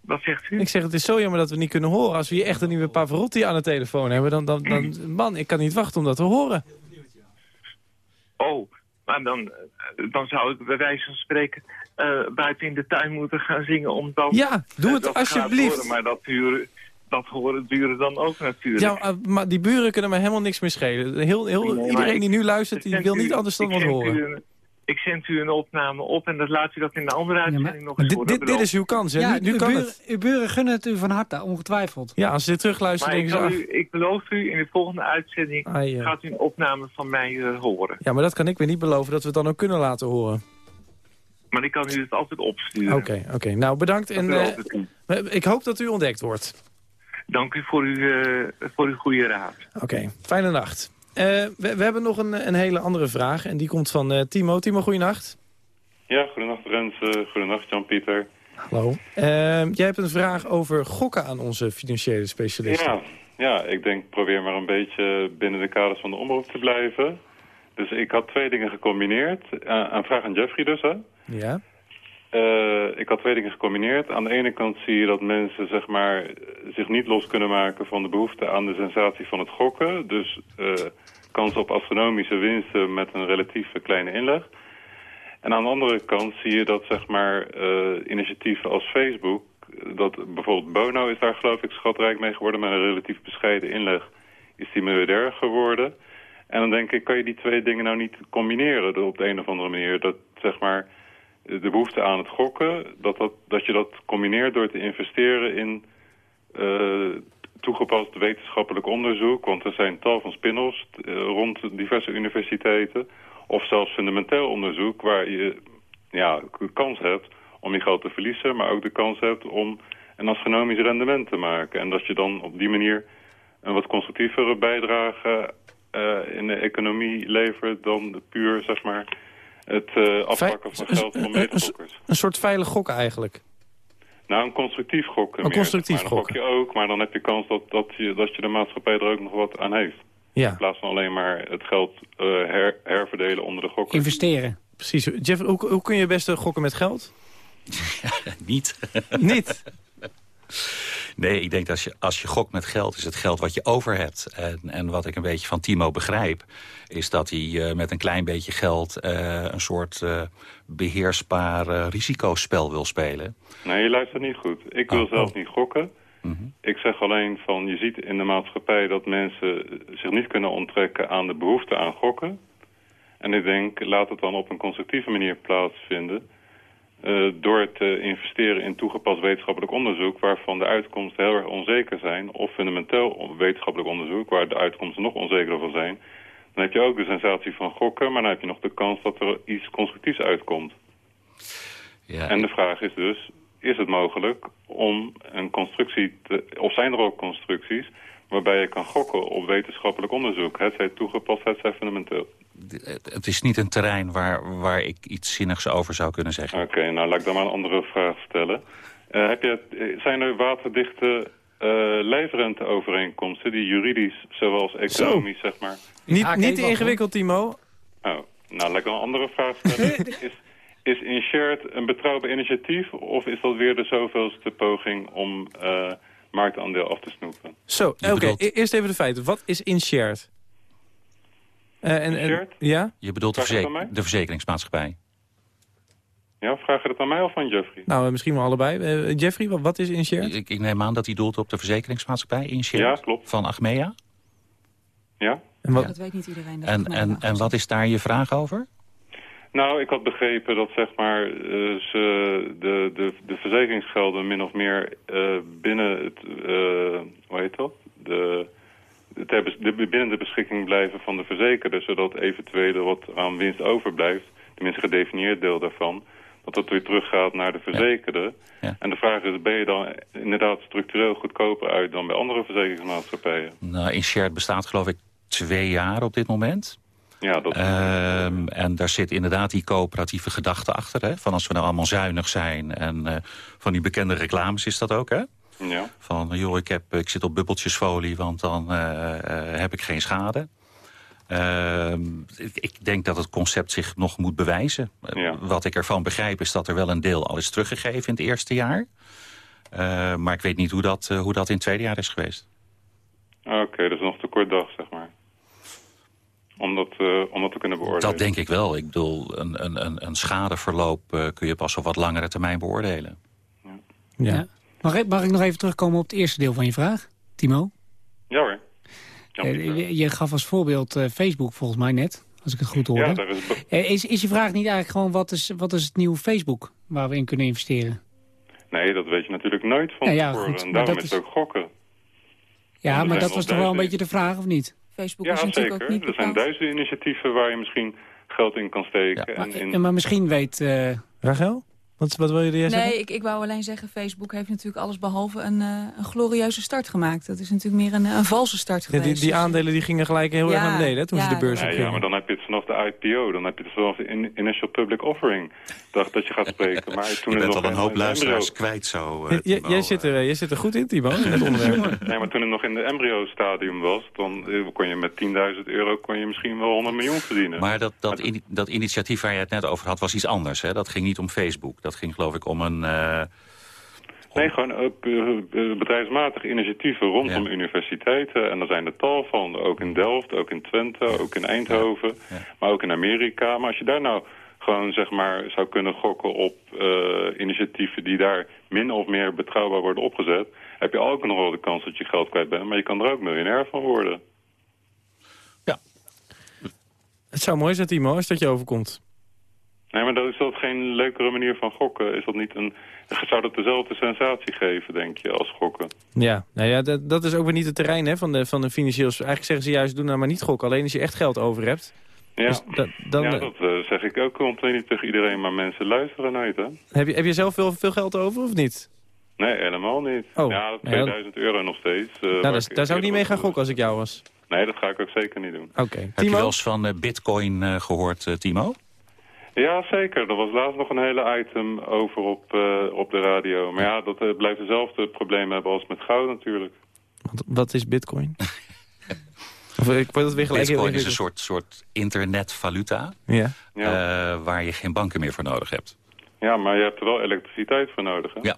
Wat zegt u? Ik zeg, het is zo jammer dat we niet kunnen horen. Als we hier echt een nieuwe Pavarotti aan de telefoon hebben... dan, dan, dan man, ik kan niet wachten om dat te horen. Oh, maar dan, eh, dan zou ik bij wijze van spreken eh, buiten in de tuin moeten gaan zingen om dan... Ja, doe eh, het alsjeblieft. horen. maar dat, duren, dat horen duren dan ook natuurlijk. Ja, maar die buren kunnen me helemaal niks meer schelen. Heel, heel, Nee, iedereen die nu luistert, die wil niet anders dan wat horen. U ik zend u een opname op en dan laat u dat in de andere uitzending nog eens Dit, horen. dit, dit is uw kans, hè? Ja, nu, nu uw, kan buren, het. uw buren gunnen het u van harte, ongetwijfeld. Ja, als ze dit terugluisteren, Maar ik, denken ze... kan ach, u, ik beloof u, in de volgende uitzending Ah, ja. gaat u een opname van mij eh, horen. Ja, maar dat kan ik weer niet beloven dat we het dan ook kunnen laten horen. Maar ik kan u het altijd opsturen. Oké, oké. Nou, bedankt. Dat En beloof eh, ik u. hoop dat u ontdekt wordt. Dank u voor, uw, eh, voor uw goede raad. Oké, fijne nacht. Eh, we, we hebben nog een, een hele andere vraag en die komt van eh, Timo. Timo, goeienacht. Ja, goedenacht Rens, uh, goedenacht Jan-Pieter. Hallo. Eh, jij hebt een vraag over gokken aan onze financiële specialisten. Ja, ja, ik denk probeer maar een beetje binnen de kaders van de omroep te blijven. Dus ik had twee dingen gecombineerd. Een vraag aan Jeffrey dus, hè? Ja. Uh, ik had twee dingen gecombineerd. Aan de ene kant zie je dat mensen zeg maar, zich niet los kunnen maken van de behoefte aan de sensatie van het gokken. Dus uh, kans op astronomische winsten met een relatief kleine inleg. En aan de andere kant zie je dat zeg maar, uh, initiatieven als Facebook... dat bijvoorbeeld Bono is daar geloof ik schatrijk mee geworden... met een relatief bescheiden inleg is die miljardair geworden. En dan denk ik, kan je die twee dingen nou niet combineren op de een of andere manier? Dat zeg maar de behoefte aan het gokken, dat, dat, dat je dat combineert door te investeren in uh, toegepast wetenschappelijk onderzoek. Want er zijn tal van spin-offs uh, rond diverse universiteiten. Of zelfs fundamenteel onderzoek waar je ja, de kans hebt om je geld te verliezen. Maar ook de kans hebt om een astronomisch rendement te maken. En dat je dan op die manier een wat constructievere bijdrage uh, in de economie levert dan puur, zeg maar het uh, afpakken van geld van medegokkers. Een soort veilig gokken eigenlijk? Nou, een constructief gokken. Een constructief maar dan gokken. gok je ook, maar dan heb je kans dat, dat, je, dat je de maatschappij er ook nog wat aan heeft. Ja. In plaats van alleen maar het geld uh, her, herverdelen onder de gokkers. Investeren. Precies. Jeff, hoe, hoe kun je het beste gokken met geld? niet. niet? Nee, ik denk dat als je, als je gokt met geld, is het geld wat je over hebt. En, en wat ik een beetje van Timo begrijp, is dat hij uh, met een klein beetje geld uh, een soort uh, beheersbaar risicospel wil spelen. Nee, je luistert niet goed. Ik wil Oh, zelf niet gokken. Mm -hmm. Ik zeg alleen van, je ziet in de maatschappij dat mensen zich niet kunnen onttrekken aan de behoefte aan gokken. En ik denk, laat het dan op een constructieve manier plaatsvinden. Uh, door te investeren in toegepast wetenschappelijk onderzoek... waarvan de uitkomsten heel erg onzeker zijn... of fundamenteel wetenschappelijk onderzoek... waar de uitkomsten nog onzekerder van zijn... dan heb je ook de sensatie van gokken... maar dan heb je nog de kans dat er iets constructiefs uitkomt. Ja, en de vraag is dus, is het mogelijk om een constructie... Te, of zijn er ook constructies waarbij je kan gokken op wetenschappelijk onderzoek? Het zij toegepast, het zij fundamenteel. Het is niet een terrein waar, waar ik iets zinnigs over zou kunnen zeggen. Oké, okay, nou laat ik dan maar een andere vraag stellen. Uh, heb je, zijn er waterdichte uh, lijfrenteovereenkomsten die juridisch, zoals economisch, Zo. zeg maar... Niet, ah, niet te ingewikkeld, Timo. Oh, nou laat ik dan een andere vraag stellen. is, is Inshared een betrouwbaar initiatief of is dat weer de zoveelste poging om uh, marktaandeel af te snoepen? Zo, oké, okay. bedoelt... eerst even de feiten. Wat is Inshared? Uh, en, en, ja? Je bedoelt de, verzeker de, verzekeringsmaatschappij. Ja, vraag je dat aan mij of aan Jeffrey? Nou, misschien wel allebei. Uh, Jeffrey, wat, wat is Inshared? Ik, ik, neem aan dat hij doelt op de verzekeringsmaatschappij, Inshared. Ja, klopt. Van Achmea. Ja. En wat... Dat weet niet iedereen. En, en, en wat is daar je vraag over? Nou, ik had begrepen dat zeg maar uh, ze de, de, de verzekeringsgelden min of meer uh, binnen het, uh, hoe heet dat? De, de, binnen de beschikking blijven van de verzekerde, zodat eventueel wat aan winst overblijft, tenminste gedefinieerd deel daarvan, dat dat weer teruggaat naar de verzekerde. Ja. Ja. En de vraag is, ben je dan inderdaad structureel goedkoper uit dan bij andere verzekeringsmaatschappijen? Nou, Inshared bestaat geloof ik twee jaar op dit moment. Ja, dat... Um, en daar zit inderdaad die coöperatieve gedachte achter. Hè? Van als we nou allemaal zuinig zijn. En uh, van die bekende reclames is dat ook, hè? Ja. Van, joh, ik, heb, ik zit op bubbeltjesfolie, want dan eh, eh, heb ik geen schade. Ehm, ik, ik denk dat het concept zich nog moet bewijzen. Eh, Ja. Wat ik ervan begrijp is dat er wel een deel al is teruggegeven in het eerste jaar. Eh, maar ik weet niet hoe dat, eh, hoe dat in het tweede jaar is geweest. Oké, dat is nog te kort dag, zeg maar. Om dat, eh, om dat te kunnen beoordelen. Dat denk ik wel. Ik bedoel, een, een, een, een schadeverloop eh, kun je pas op wat langere termijn beoordelen. Ja. Mag, ik, mag ik nog even terugkomen op het eerste deel van je vraag, Timo? Ja hoor. Ja, Eh, je, je gaf als voorbeeld eh, Facebook volgens mij net, als ik het goed hoorde. ja, is... Eh, is, is je vraag niet eigenlijk gewoon wat is, wat is het nieuwe Facebook waar we in kunnen investeren? Nee, dat weet je natuurlijk nooit van Ja, ja, tevoren. goed, en daarom dat is het ook gokken. Ja, maar dat was toch wel een beetje de vraag, of niet? Facebook Ja, is natuurlijk zeker. ook niet Er zijn duizenden initiatieven waar je misschien geld in kan steken. Maar, en in... maar misschien weet... eh, Rachel? Wat, wat wil je er zeggen? Nee, ik, ik wou alleen zeggen, Facebook heeft natuurlijk alles behalve een, eh, een glorieuze start gemaakt. Dat is natuurlijk meer een, een valse start Ja, geweest. die, die aandelen die gingen gelijk heel erg naar beneden hè, toen ja, ze de beurs Nee, op ja, maar dan heb je het vanaf de IPO. Dan heb je het vanaf de in- initial public offering. Dacht dat je gaat spreken. Maar toen Je het bent nog al een hoop luisteraars embryo- kwijt zo, eh, jij, zit er, eh, jij zit er goed in, Timo, in het onderwerp. Nee, maar toen het nog in de embryo-stadium was... dan eh, kon je met 10.000 euro kon je misschien wel 100 miljoen verdienen. Maar dat, dat, dat initiatief waar je het net over had was iets anders. Hè? Dat ging niet om Facebook. Dat ging geloof ik om een... eh, Nee, gewoon ook eh, eh, bedrijfsmatige initiatieven rondom Ja. universiteiten. En daar zijn er tal van, ook in Delft, ook in Twente, ook in Eindhoven, Ja. maar ook in Amerika. Maar als je daar nou gewoon zeg maar zou kunnen gokken op eh, initiatieven die daar min of meer betrouwbaar worden opgezet, heb je ook nog wel de kans dat je geld kwijt bent. Maar je kan er ook miljonair van worden. Het zou mooi zijn, Timo, als dat je overkomt. Nee, maar dat is dat geen leukere manier van gokken? Is dat niet een... Zou dat dezelfde sensatie geven, denk je, als gokken? Ja, nou ja, dat, dat is ook weer niet het terrein hè, van de, van de financieel... Eigenlijk zeggen ze juist, doe nou maar niet gokken. Alleen als je echt geld over hebt. Ja, Dus dat, dan, ja eh, dat eh, zeg ik ook compleet niet tegen iedereen, maar mensen luisteren nooit, hè? heb, je, heb je zelf veel, veel geld over of niet? Nee, helemaal niet. Oh, ja, ja, 2000 euro nog steeds. eh, nou, daar, zou ik niet mee gaan gokken als ik jou was. Nee, dat ga ik ook zeker niet doen. Oké. heb je wel eens van bitcoin eh, gehoord, eh, Timo? Ja, zeker. Er was laatst nog een hele item over op, eh, op de radio. Maar ja, dat eh, blijft dezelfde probleem hebben als met goud natuurlijk. Wat, wat is bitcoin? of, ik word het weer gelijk Bitcoin is een soort, soort internetvaluta... Ja. Ja. eh, waar je geen banken meer voor nodig hebt. ja, maar je hebt er wel elektriciteit voor nodig, hè? Ja,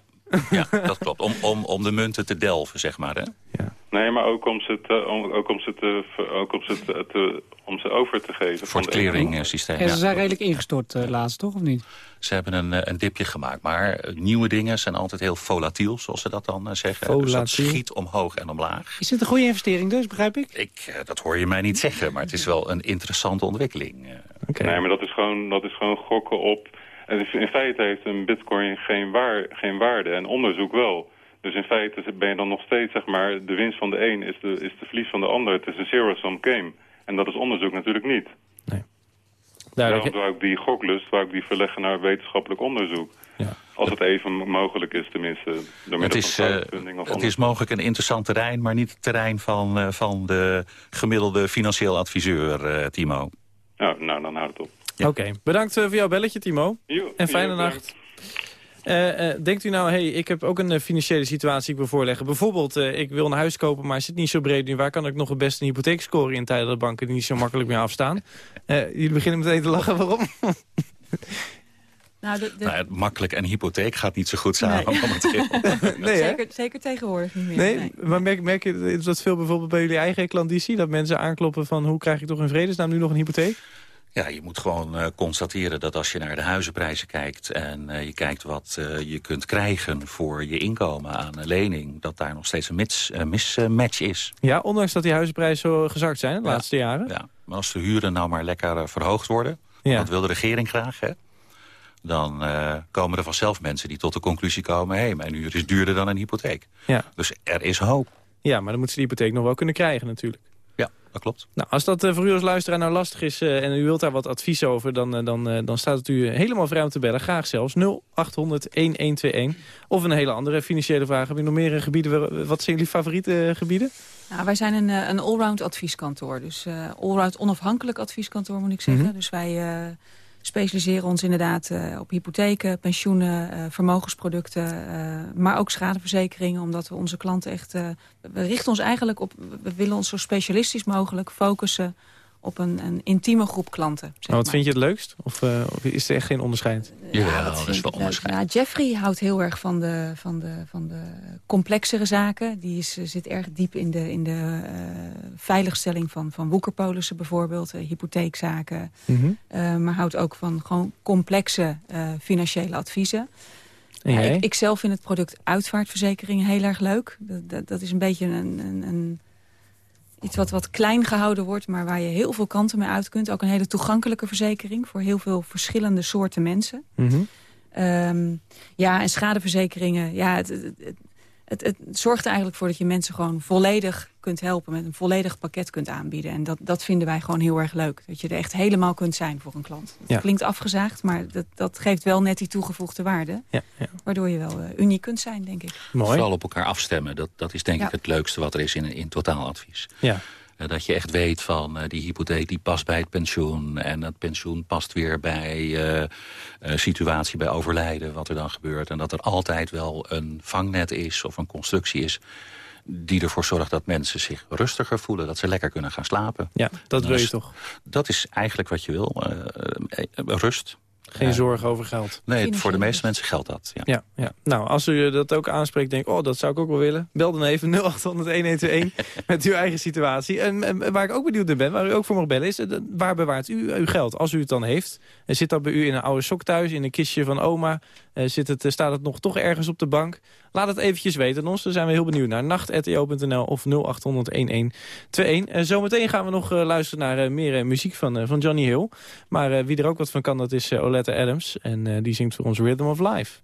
ja dat klopt. Om, om, om de munten te delven, zeg maar. Hè? Nee, maar ook om ze, te, om, ook om ze, te, ook om ze, te, te- om ze over te geven. Voor van het de ene- clearing systeem. en ze Ja. zijn redelijk ingestort eh, laatst, toch? Of niet? Ze hebben een, eh, een dipje gemaakt. Maar eh, nieuwe dingen zijn altijd heel volatiel, zoals ze dat dan eh, zeggen. Dus dat Volatiel. schiet omhoog en omlaag. Is dit een goede investering dus, begrijp ik? Ik, eh, dat hoor je mij niet zeggen, maar het is wel een interessante ontwikkeling. eh. Oké. Nee, maar dat is gewoon, dat is gewoon gokken op... En in feite heeft een bitcoin geen, waar, geen waarde en onderzoek wel. Dus in feite ben je dan nog steeds, zeg maar... de winst van de een is de, is de verlies van de ander. Het is een zero-sum game. En dat is onderzoek natuurlijk niet. Duidelijk. Daarom wou ik die goklust wou ik die verleggen naar wetenschappelijk onderzoek. Ja. Als het even mo- mogelijk is, tenminste. Door middel Het is, van eh, of het is mogelijk een interessant terrein, maar niet het terrein van, eh, van de gemiddelde financieel adviseur, eh, Timo. Nou, nou, dan houdt het op. Oké, bedankt voor jouw belletje, Timo. Jo, En fijne jo, nacht. Eh, eh, denkt u nou, hey, ik heb ook een eh, financiële situatie die ik wil voorleggen. Bijvoorbeeld, eh, ik wil een huis kopen, maar het zit niet zo breed nu. Waar kan ik nog het beste een hypotheek scoren in tijden dat banken die niet zo makkelijk meer afstaan? Eh, jullie beginnen meteen te lachen, waarom? Nou, de, de- Nou, het makkelijk en hypotheek gaat niet zo goed samen Nee. momenteel. nee, zeker, zeker tegenwoordig niet meer. Nee, nee. maar merk, merk je dat veel bijvoorbeeld bij jullie eigen klanditie? Dat mensen aankloppen van hoe krijg ik toch in vredesnaam nu nog een hypotheek? Ja, je moet gewoon eh, constateren dat als je naar de huizenprijzen kijkt... en eh, je kijkt wat eh, je kunt krijgen voor je inkomen aan een lening... dat daar nog steeds een mis- mismatch is. Ja, ondanks dat die huizenprijzen zo gezakt zijn de Ja. laatste jaren. Ja, maar als de huren nou maar lekker verhoogd worden... Ja. dat wil de regering graag, hè? dan komen er vanzelf mensen die tot de conclusie komen... hé, hey, mijn huur is duurder dan een hypotheek. Ja. Dus er is hoop. ja, maar dan moeten ze die hypotheek nog wel kunnen krijgen natuurlijk. Ja, dat klopt. Nou, als dat eh, voor u als luisteraar nou lastig is eh, en u wilt daar wat advies over... dan, eh, dan, eh, dan staat het u helemaal vrij om te bellen. Graag zelfs 0800-1121. Of een hele andere financiële vraag. Heb je nog meer gebieden? waar- Wat zijn jullie favoriete gebieden? Nou, wij zijn een, een allround advieskantoor. Dus eh allround onafhankelijk advieskantoor moet ik zeggen. Mhm. Dus wij eh, specialiseren ons inderdaad op hypotheken, pensioenen, vermogensproducten, maar ook schadeverzekeringen, omdat we onze klanten echt, we richten ons eigenlijk op, we willen ons zo specialistisch mogelijk focussen op een, een intieme groep klanten. maar wat vind je het leukst? Of, uh, of, is er echt geen onderscheid? Ja, ja dat, is wel onderscheid. Ja, Jeffrey houdt heel erg van de, van de, van de complexere zaken. Die is, zit erg diep in de, in de uh, veiligstelling van, van woekerpolissen bijvoorbeeld. Uh, hypotheekzaken. Mm -hmm. maar houdt ook van gewoon complexe financiële adviezen. Ja, ik, ik, zelf vind het product uitvaartverzekering heel erg leuk. Dat, dat, dat is een beetje een, een, een iets wat, wat klein gehouden wordt, maar waar je heel veel kanten mee uit kunt. Ook een hele toegankelijke verzekering voor heel veel verschillende soorten mensen. Mm ja, en schadeverzekeringen. Ja, het, het, het, het, zorgt er eigenlijk voor dat je mensen gewoon volledig kunt helpen. Met een volledig pakket kunt aanbieden. En dat, dat vinden wij gewoon heel erg leuk. Dat je er echt helemaal kunt zijn voor een klant. Dat klinkt afgezaagd, maar dat, dat geeft wel net die toegevoegde waarde. Ja, ja. Waardoor je wel uh, uniek kunt zijn, denk ik. Mooi. Vooral op elkaar afstemmen. Dat, dat is denk ik het leukste wat er is in, in totaaladvies. Ja. Uh, dat je echt weet van uh, die hypotheek die past bij het pensioen. En het pensioen past weer bij uh, situatie, bij overlijden, wat er dan gebeurt. En dat er altijd wel een vangnet is of een constructie is die ervoor zorgt dat mensen zich rustiger voelen. Dat ze lekker kunnen gaan slapen. Ja, dat wil je toch? Dat is eigenlijk wat je wil. rust. Geen zorgen over geld. Nee, voor de meeste mensen geldt dat. Ja. ja. Ja, Nou, als u dat ook aanspreekt, denk oh, dat zou ik ook wel willen. Bel dan even 0800-1121 met uw eigen situatie. En, en, waar ik ook benieuwd naar ben, waar u ook voor mag bellen, is eh, waar bewaart u uw geld? Als u het dan heeft. En zit dat bij u in een oude sok thuis, in een kistje van oma? Zit het, staat het nog toch ergens op de bank? Laat het eventjes weten ons. Daar zijn we heel benieuwd naar. nacht.eo.nl of 0800-1121. Uh, zometeen gaan we nog luisteren naar meer muziek van, van Johnny Hill. Maar wie er ook wat van kan, dat is Olette Adams. En die zingt voor ons Rhythm of Life.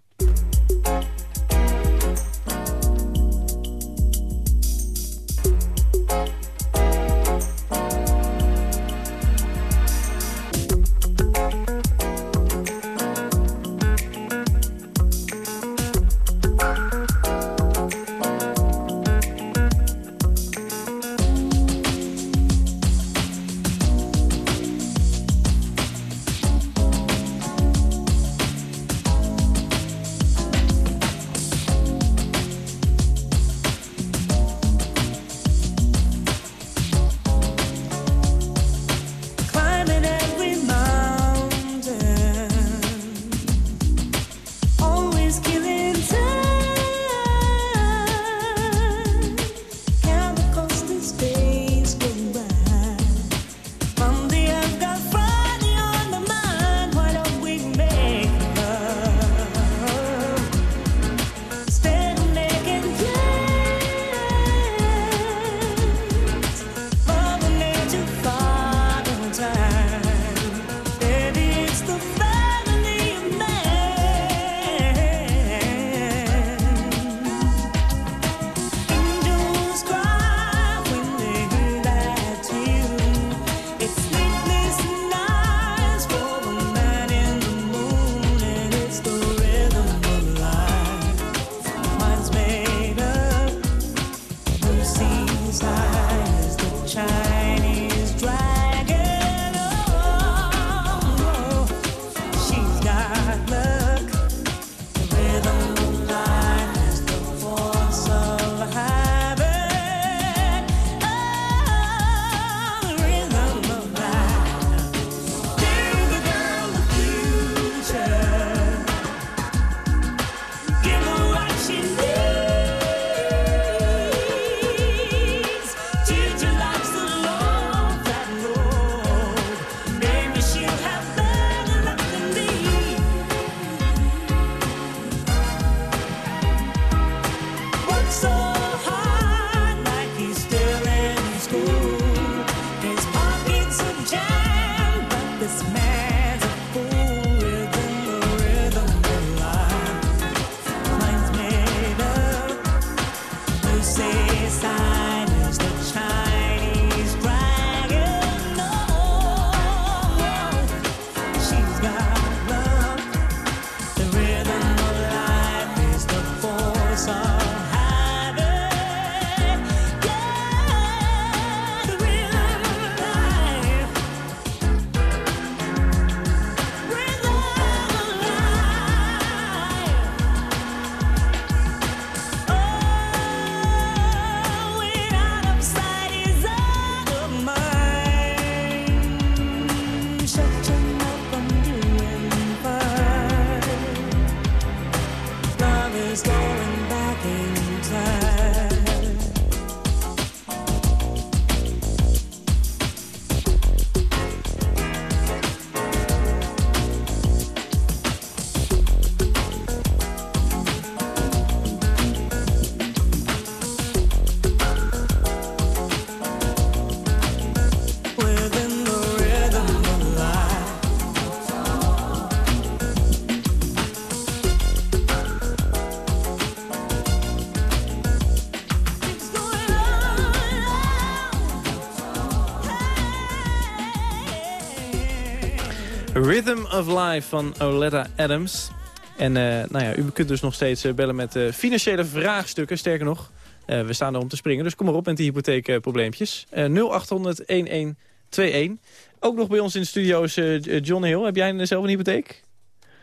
Rhythm of Life van Oletta Adams. En eh, nou ja, u kunt dus nog steeds eh, bellen met eh, financiële vraagstukken. Sterker nog, eh, we staan er om te springen. Dus kom maar op met die hypotheekprobleempjes. Eh 0800 1121. Ook nog bij ons in de studio is eh, John Hill. Heb jij een- zelf een hypotheek?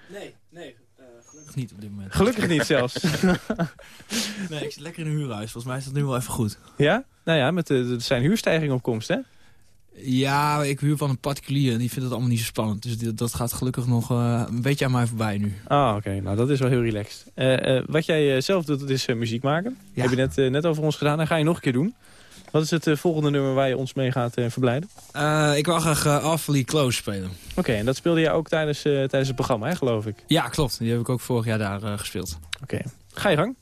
Nee, nee. gelukkig niet op dit moment. Gelukkig niet zelfs. Nee, ik zit lekker in een huurhuis. Volgens mij is dat nu wel even goed. ja? Nou ja, met de, er zijn huurstijgingen op komst, hè? Ja, ik huur van een particulier en die vindt het allemaal niet zo spannend. Dus dit- dat gaat gelukkig nog eh, een beetje aan mij voorbij nu. Ah, oké. Nou, dat is wel heel relaxed. Eh, eh, wat jij zelf doet, dat is muziek maken. Ja. Heb je net, net over ons gedaan. En ga je nog een keer doen. Wat is het volgende nummer waar je ons mee gaat verblijden? Ik wou graag Awfully Close spelen. Oké, en dat speelde jij ook tijdens, tijdens het programma, hè, geloof ik? Ja, klopt. Die heb ik ook vorig jaar daar gespeeld. Oké. Ga je gang.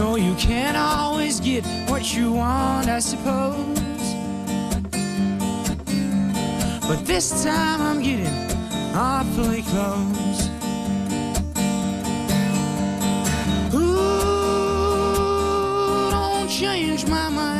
No, you can't always get what you want, I suppose. But this time I'm getting awfully close. Ooh, don't change my mind.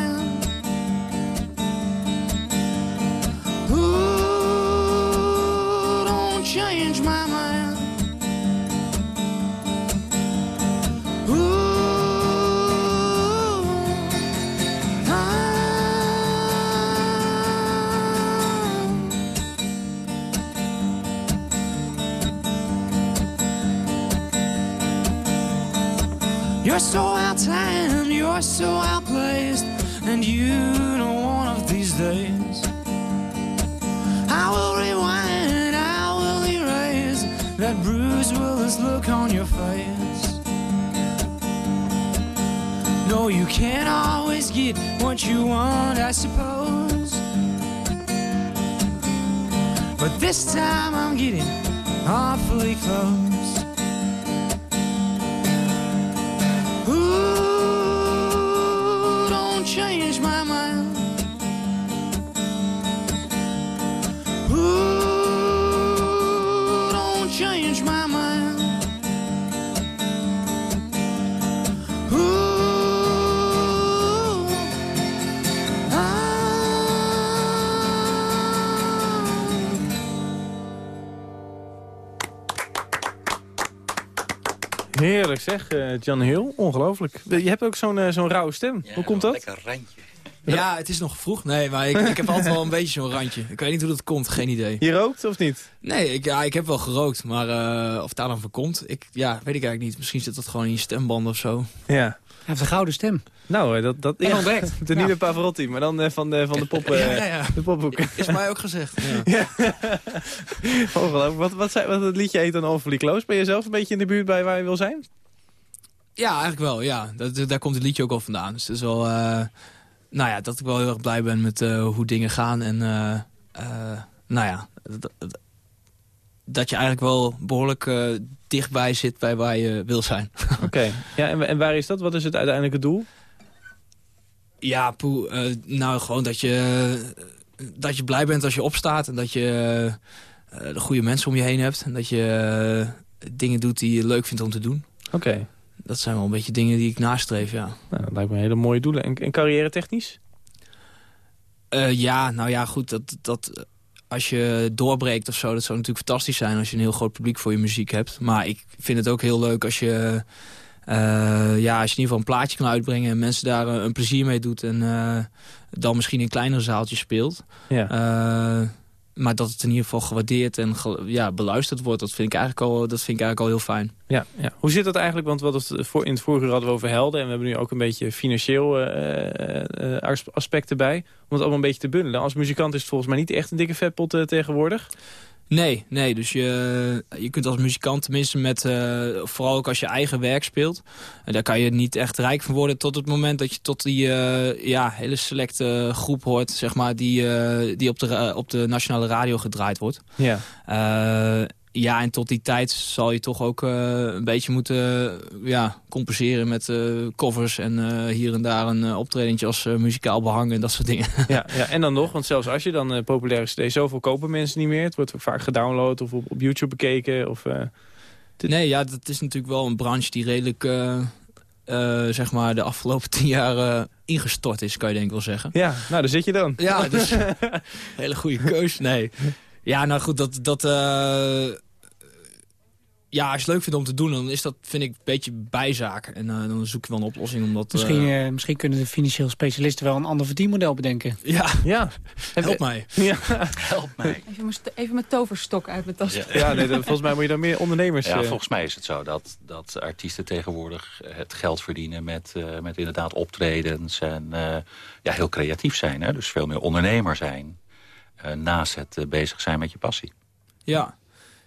So out-timed, you're so outplaced, and you know one of these days I will rewind, I will erase that Bruce Willis look on your face. No, you can't always get what you want, I suppose. But this time I'm getting awfully close. Heerlijk zeg, eh, John Hill. Ongelooflijk. Je hebt ook zo'n eh, zo'n rauwe stem. Hoe komt dat? Lekker randje. Ja, het is nog vroeg. Nee, maar ik, ik heb altijd wel een beetje zo'n randje. Ik weet niet hoe dat komt, geen idee. Je rookt of niet? Nee, ik, ja, ik heb wel gerookt, maar eh, of het daar dan voor komt, ik, ja, weet ik eigenlijk niet. Misschien zit dat gewoon in je stembanden of zo. Ja. Hij heeft een gouden stem. Nou, eh, dat, dat ontdekt. De nieuwe Pavarotti, maar dan eh, van, de, van de pop, eh, Ja, ja, ja. de popboek. Is mij ook gezegd. Ja. Ongelooflijk. Wat, wat, zei, wat het liedje heet dan Overly Close? Ben je zelf een beetje in de buurt bij waar je wil zijn? Ja, eigenlijk wel, ja. Dat, daar komt het liedje ook al vandaan. Dus het is wel, eh, nou ja, dat ik wel heel erg blij ben met eh, hoe dingen gaan. En, eh, eh, nou ja, dat, je eigenlijk wel behoorlijk eh, dichtbij zit bij waar je wil zijn. Oké. Ja, en, en waar is dat? Wat is het uiteindelijke doel? Ja, poe, nou gewoon dat je, dat je blij bent als je opstaat. En dat je de goede mensen om je heen hebt. En dat je dingen doet die je leuk vindt om te doen. Oké. Dat zijn wel een beetje dingen die ik nastreef, ja. Nou, dat lijkt me hele mooie doelen. En, en carrière technisch? Eh, ja, nou ja, goed. Dat, dat, als je doorbreekt of zo, dat zou natuurlijk fantastisch zijn als je een heel groot publiek voor je muziek hebt. Maar ik vind het ook heel leuk als je, eh, ja, als je in ieder geval een plaatje kan uitbrengen en mensen daar eh, een plezier mee doet en eh, dan misschien in kleinere zaaltjes speelt. Ja. Maar dat het in ieder geval gewaardeerd en ja, beluisterd wordt, dat vind, ik eigenlijk al, dat vind ik eigenlijk al heel fijn. Ja, ja. Hoe zit dat eigenlijk? Want wat het voor, in het vorige uur hadden we over helden. En we hebben nu ook een beetje financieel eh, eh, as- aspect erbij. Om het allemaal een beetje te bundelen. Als muzikant is het volgens mij niet echt een dikke vetpot tegenwoordig. Nee, nee. Dus je, je kunt als muzikant tenminste met... eh, vooral ook als je eigen werk speelt... en daar kan je niet echt rijk van worden tot het moment dat je tot die eh, ja, hele selecte groep hoort... zeg maar, die, eh, die op, de, op de nationale radio gedraaid wordt. Ja. Ja, en tot die tijd zal je toch ook eh, een beetje moeten ja, compenseren met eh, covers... en eh, hier en daar een optredentje als muzikaal behang en dat soort dingen. Ja, ja, en dan nog, want zelfs als je dan uh, populair is, zoveel kopen mensen niet meer. Het wordt ook vaak gedownload of op, op YouTube bekeken. Of. Nee, ja, dat is natuurlijk wel een branche die redelijk... Zeg maar de afgelopen tien jaar ingestort is, kan je denk ik wel zeggen. Ja, nou, daar zit je dan. Ja, dus hele goede keus. Nee. Ja, nou goed, dat... dat uh, ja, als je het leuk vindt om te doen, dan is dat, vind ik, een beetje bijzaak. En uh, dan zoek je wel een oplossing. Omdat, misschien, uh, misschien kunnen de financieel specialisten wel een ander verdienmodel bedenken. Ja, ja. help mij. Ja. Help mij. Even, even mijn toverstok uit mijn tas. Ja, ja nee, volgens mij moet je dan meer ondernemers... Ja, volgens mij is het zo dat, dat artiesten tegenwoordig het geld verdienen... met, uh, met inderdaad optredens en ja, heel creatief zijn. Hè? Dus veel meer ondernemer zijn naast het bezig zijn met je passie. Ja,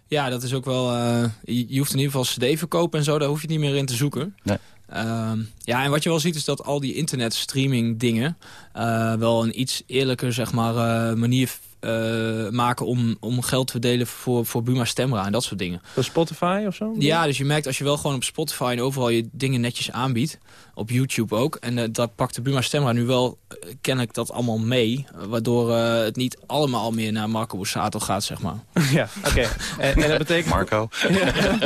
ja, dat is ook wel... Uh, je, je, hoeft in ieder geval cd verkopen en zo, daar hoef je niet meer in te zoeken. Nee. Uh, ja, en wat je wel ziet is dat al die internet streaming dingen... Uh, wel een iets eerlijker, zeg maar, manier maken om, om geld te verdelen voor, voor Buma Stemra en dat soort dingen. Voor Spotify of zo? Ja, dus je merkt als je wel gewoon op Spotify en overal je dingen netjes aanbiedt, op YouTube ook, en dat pakt de Buma Stemra nu wel, ken ik dat allemaal mee, waardoor het niet allemaal meer naar Marco Borsato gaat, zeg maar. Ja, oké. Okay. En, en, dat betekent... Marco.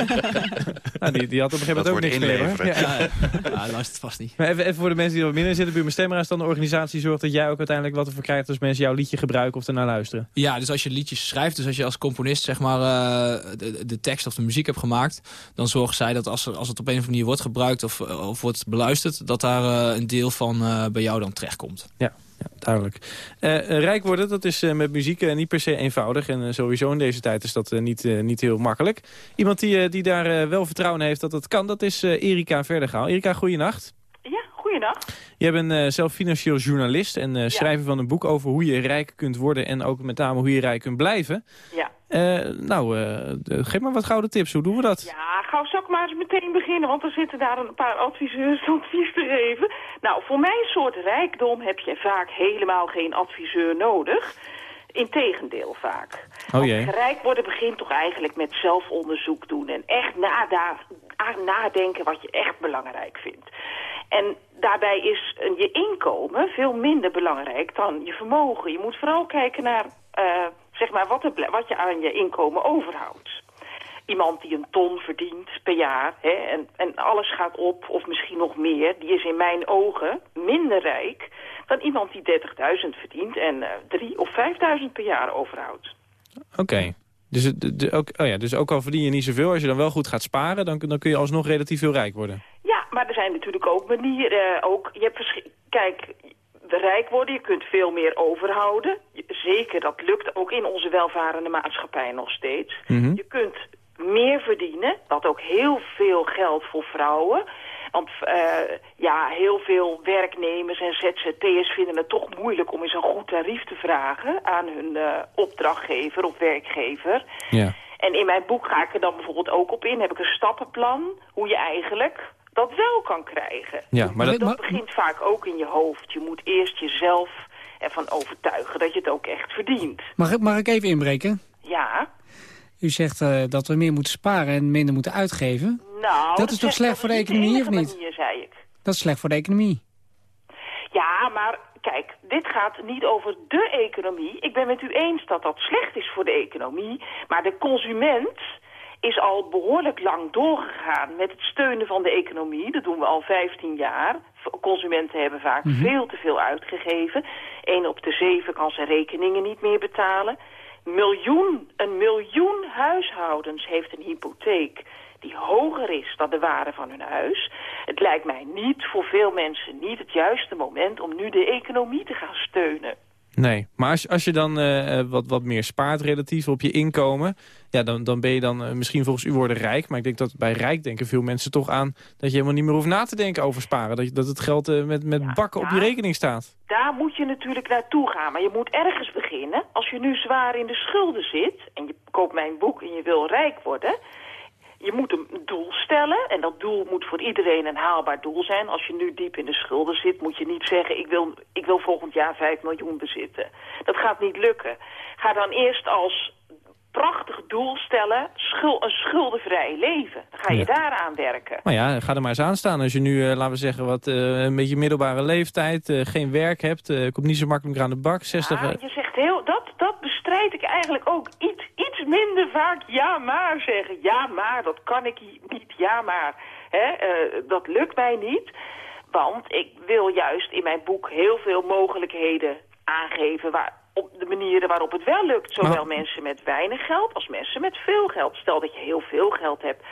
nou, die, die had op een gegeven moment ook niks meer. Ja, ja, ja, luistert vast niet. Maar even, even voor de mensen die er wat minder zitten, Buma Stemra is dan de organisatie zorgt dat jij ook uiteindelijk wat ervoor krijgt als mensen jouw liedje gebruiken of ernaar luisteren. Ja, dus als je liedjes schrijft, dus als je als componist zeg maar uh, de, de, tekst of de muziek hebt gemaakt, dan zorgen zij dat als, er, als het op een of andere manier wordt gebruikt of, of wordt beluisterd, dat daar uh, een deel van uh, bij jou dan terechtkomt. Ja. Ja, duidelijk. Uh, rijk worden, dat is uh, met muziek uh, niet per se eenvoudig. En sowieso in deze tijd is dat niet, niet heel makkelijk. Iemand die, die daar wel vertrouwen heeft dat dat kan, dat is Erika Verdergaal. Erika, goeienacht. Ja, goeienacht. Jij bent zelf financieel journalist en ja. schrijver van een boek over hoe je rijk kunt worden... en ook met name hoe je rijk kunt blijven. Ja. Nou, geef maar wat gouden tips. Hoe doen we dat? Ja, gauw zal ik maar eens meteen beginnen, want er zitten daar een paar adviseurs advies te geven. Nou, voor mijn soort rijkdom heb je vaak helemaal geen adviseur nodig. Integendeel vaak. Oh jee. Want rijk worden begint toch eigenlijk met zelfonderzoek doen en echt nada nadenken wat je echt belangrijk vindt. En daarbij is je inkomen veel minder belangrijk dan je vermogen. Je moet vooral kijken naar uh, zeg maar wat, er, wat je aan je inkomen overhoudt iemand die een ton verdient per jaar hè, en, en alles gaat op, of misschien nog meer, die is in mijn ogen minder rijk dan iemand die 30.000 verdient en uh, 3.000 of 5.000 per jaar overhoudt. Oké. Okay. Dus, de, de, ook, oh ja, dus ook al verdien je niet zoveel, als je dan wel goed gaat sparen, dan, dan kun je alsnog relatief veel rijk worden. Ja, maar er zijn natuurlijk ook manieren. Uh, ook, je hebt Kijk, rijk worden, je kunt veel meer overhouden. Zeker, dat lukt ook in onze welvarende maatschappij nog steeds. Mhm. Mm -hmm. Je kunt meer verdienen. Dat ook heel veel geld voor vrouwen. Want uh, ja, heel veel werknemers en ZZP'ers vinden het toch moeilijk om eens een goed tarief te vragen aan hun uh, opdrachtgever of werkgever. Ja. En in mijn boek ga ik er dan bijvoorbeeld ook op in. Heb ik een stappenplan hoe je eigenlijk dat wel kan krijgen. Ja, maar dat, dat begint vaak ook in je hoofd. Je moet eerst jezelf ervan overtuigen dat je het ook echt verdient. Mag ik, mag ik even inbreken? Ja. U zegt uh, dat we meer moeten sparen en minder moeten uitgeven. Nou, dat is toch slecht voor de economie, of niet? Manier, zei ik. Dat is slecht voor de economie. Ja, maar kijk, dit gaat niet over de economie. Ik ben met u eens dat dat slecht is voor de economie. Maar de consument is al behoorlijk lang doorgegaan met het steunen van de economie. Dat doen we al 15 jaar. Consumenten hebben vaak mm -hmm. veel te veel uitgegeven. Eén op de zeven kan zijn rekeningen niet meer betalen. miljoen, een miljoen huishoudens heeft een hypotheek die hoger is dan de waarde van hun huis. Het lijkt mij niet voor veel mensen niet het juiste moment om nu de economie te gaan steunen. Nee, maar als, als je dan uh, wat, wat meer spaart relatief op je inkomen... Ja, dan, dan ben je dan uh, misschien volgens u worden rijk. Maar ik denk dat bij rijk denken veel mensen toch aan... dat je helemaal niet meer hoeft na te denken over sparen. Dat, dat het geld uh, met, met ja, bakken op je rekening staat. Daar moet je natuurlijk naartoe gaan. Maar je moet ergens beginnen. Als je nu zwaar in de schulden zit... en je koopt mijn boek en je wil rijk worden... Je moet een doel stellen en dat doel moet voor iedereen een haalbaar doel zijn. Als je nu diep in de schulden zit, moet je niet zeggen... ik wil, ik wil volgend jaar 5 miljoen bezitten. Dat gaat niet lukken. Ga dan eerst als prachtig doel stellen, schul, een schuldenvrij leven. Dan ga je ja. daaraan werken. Maar ja, ga er maar eens aan staan. Als je nu, uh, laten we zeggen, wat uh, een beetje middelbare leeftijd, uh, geen werk hebt, komt niet zo makkelijk aan de bak. 60, ja, je zegt heel, dat, dat bestrijd ik eigenlijk ook iets, iets minder vaak ja maar zeggen. Ja maar, dat kan ik niet, ja maar. Hè? dat lukt mij niet. Want ik wil juist in mijn boek heel veel mogelijkheden aangeven... waar op de manieren waarop het wel lukt. Zowel maar... mensen met weinig geld als mensen met veel geld. Stel dat je heel veel geld hebt,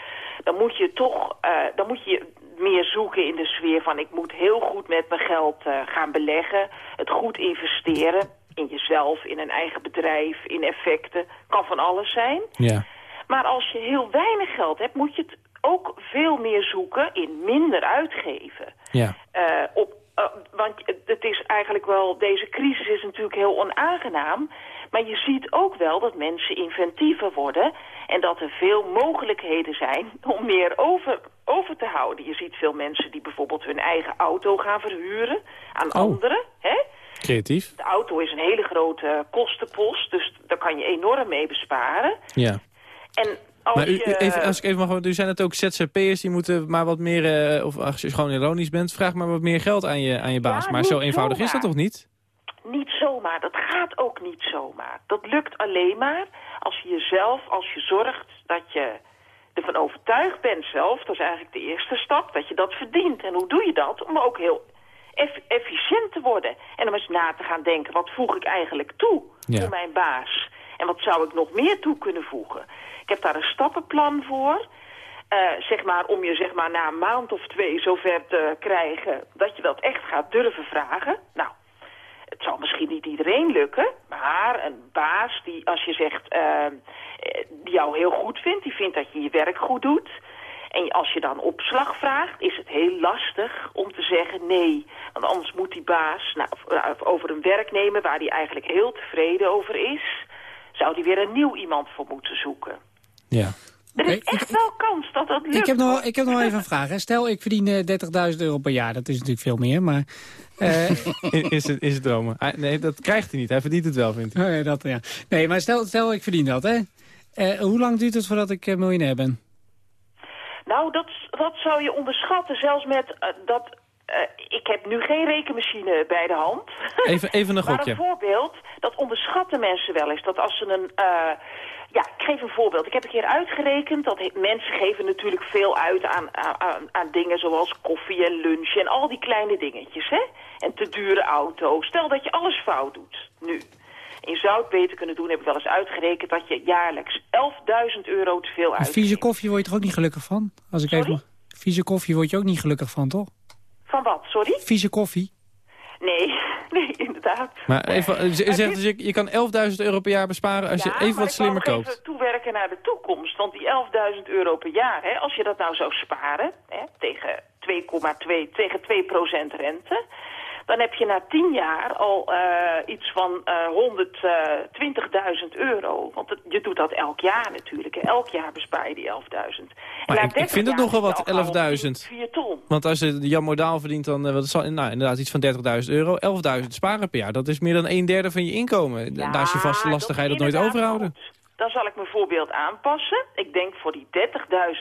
dan moet je toch uh, dan moet je meer zoeken in de sfeer van... ik moet heel goed met mijn geld uh, gaan beleggen, het goed investeren... in jezelf, in een eigen bedrijf, in effecten. Kan van alles zijn. Ja. Maar als je heel weinig geld hebt, moet je het ook veel meer zoeken in minder uitgeven. Ja. Uh, op uh, want het is eigenlijk wel, deze crisis is natuurlijk heel onaangenaam. Maar je ziet ook wel dat mensen inventiever worden. En dat er veel mogelijkheden zijn om meer over, over te houden. Je ziet veel mensen die bijvoorbeeld hun eigen auto gaan verhuren aan oh. anderen. Hè? Creatief. De auto is een hele grote kostenpost, dus daar kan je enorm mee besparen. Ja. En als maar u, je... even, als ik even mag, u zijn het ook ZZP'ers die moeten maar wat meer, uh, of als je gewoon ironisch bent, vraag maar wat meer geld aan je, aan je baas. Ja, maar zo eenvoudig zomaar. is dat toch niet? Niet zomaar, dat gaat ook niet zomaar. Dat lukt alleen maar als je jezelf, als je zorgt dat je ervan overtuigd bent zelf, dat is eigenlijk de eerste stap, dat je dat verdient. En hoe doe je dat? Om ook heel eff efficiënt te worden. En om eens na te gaan denken, wat voeg ik eigenlijk toe ja. voor mijn baas? En wat zou ik nog meer toe kunnen voegen? Ik heb daar een stappenplan voor. Uh, zeg maar, om je zeg maar, na een maand of twee zover te krijgen dat je dat echt gaat durven vragen. Nou, het zal misschien niet iedereen lukken, maar een baas die, als je zegt, uh, die jou heel goed vindt, die vindt dat je je werk goed doet. En als je dan opslag vraagt, is het heel lastig om te zeggen nee. Want anders moet die baas nou, over een werknemer waar hij eigenlijk heel tevreden over is... zou die weer een nieuw iemand voor moeten zoeken. Ja. Er is echt wel kans dat dat lukt. Ik heb nog, ik heb nog even een vraag. Hè. Stel, ik verdien uh, 30.000 euro per jaar. Dat is natuurlijk veel meer, maar... Uh... is, het, is het dromen? Hij, nee, dat krijgt hij niet. Hij verdient het wel, vindt hij. Oh, ja, dat, ja. Nee, maar stel, stel ik verdien dat, hè. Uh, hoe lang duurt het voordat ik uh, miljonair ben? Nou, dat, dat zou je onderschatten. Zelfs met uh, dat... Uh, ik heb nu geen rekenmachine bij de hand. Even, even een gokje. maar een voorbeeld, dat onderschatten mensen wel eens. Dat als ze een... Uh, ja, ik geef een voorbeeld. Ik heb een keer uitgerekend dat mensen geven natuurlijk veel uit aan, aan, aan dingen zoals koffie en lunch en al die kleine dingetjes, hè? En te dure auto. Stel dat je alles fout doet, nu. En je zou het beter kunnen doen, heb ik wel eens uitgerekend, dat je jaarlijks 11.000 euro te veel uitgeeft. Vieze koffie word je toch ook niet gelukkig van? Als ik Sorry? even... Vieze koffie word je ook niet gelukkig van, toch? Van wat, sorry? Vieze koffie? Nee, nee, inderdaad. Maar even, je zegt dus, je, je kan 11.000 euro per jaar besparen als ja, je even wat slimmer koopt. even toewerken naar de toekomst. Want die 11.000 euro per jaar, hè, als je dat nou zou sparen hè, tegen 2,2 tegen 2% rente... dan heb je na 10 jaar al uh, iets van uh, 120.000 euro. Want het, je doet dat elk jaar natuurlijk. Elk jaar bespaar je die 11.000. Maar ik, ik vind het nogal wat, 11.000. 4 ton. Want als je Jan Modaal verdient, dan wat zal, nou, inderdaad iets van 30.000 euro. 11.000 sparen per jaar, dat is meer dan een derde van je inkomen. Ja, Naast je vaste je dat nooit overhouden. Goed. Dan zal ik mijn voorbeeld aanpassen. Ik denk voor die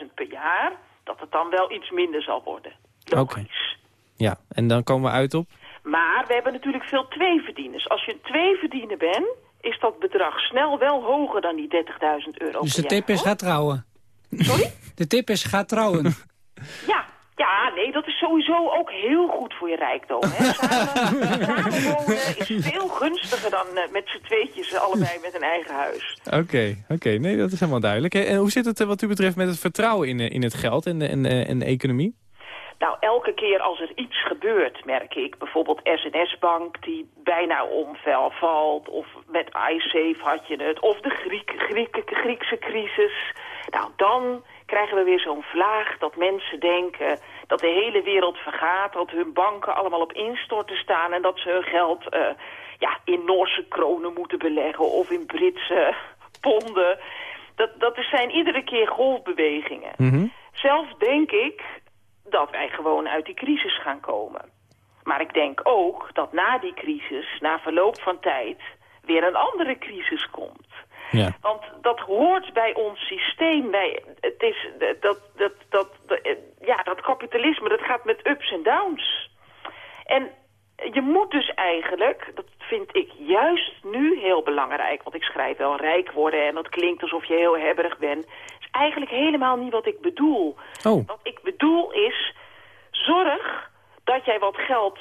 30.000 per jaar dat het dan wel iets minder zal worden. Oké. Okay. Ja, en dan komen we uit op? Maar we hebben natuurlijk veel tweeverdieners. Als je een tweeverdiener bent, is dat bedrag snel wel hoger dan die 30.000 euro Dus per de tip jaar, is gaat trouwen? Sorry? De tip is gaat trouwen. ja, ja, nee, dat is sowieso ook heel goed voor je rijkdom. Hè? Samen, samenwonen is veel gunstiger dan eh, met z'n tweetjes allebei met een eigen huis. Oké, oké. Nee, dat is helemaal duidelijk. Hè. En hoe zit het eh, wat u betreft met het vertrouwen in, eh, in het geld en de, en, de- en de economie? Nou, elke keer als er iets gebeurt, merk ik, bijvoorbeeld SNS-bank die bijna omvel valt, of met iSafe had je het, of de Griek, Griek, Griekse crisis. Nou, dan krijgen we weer zo'n vlaag dat mensen denken dat de hele wereld vergaat, dat hun banken allemaal op instorten staan en dat ze hun geld eh, ja, in Noorse kronen moeten beleggen of in Britse ponden. Dat, dat zijn iedere keer golfbewegingen. Zelf denk ik dat wij gewoon uit die crisis gaan komen. Maar ik denk ook dat na die crisis, na verloop van tijd, weer een andere crisis komt. Ja. Want dat hoort bij ons systeem. Bij, het is, dat, dat, dat, dat, ja, dat kapitalisme, dat gaat met ups en downs. En je moet dus eigenlijk, dat vind ik juist nu heel belangrijk... want ik schrijf wel rijk worden en dat klinkt alsof je heel hebberig bent... eigenlijk helemaal niet wat ik bedoel. Oh. Wat ik bedoel is, zorg dat jij wat geld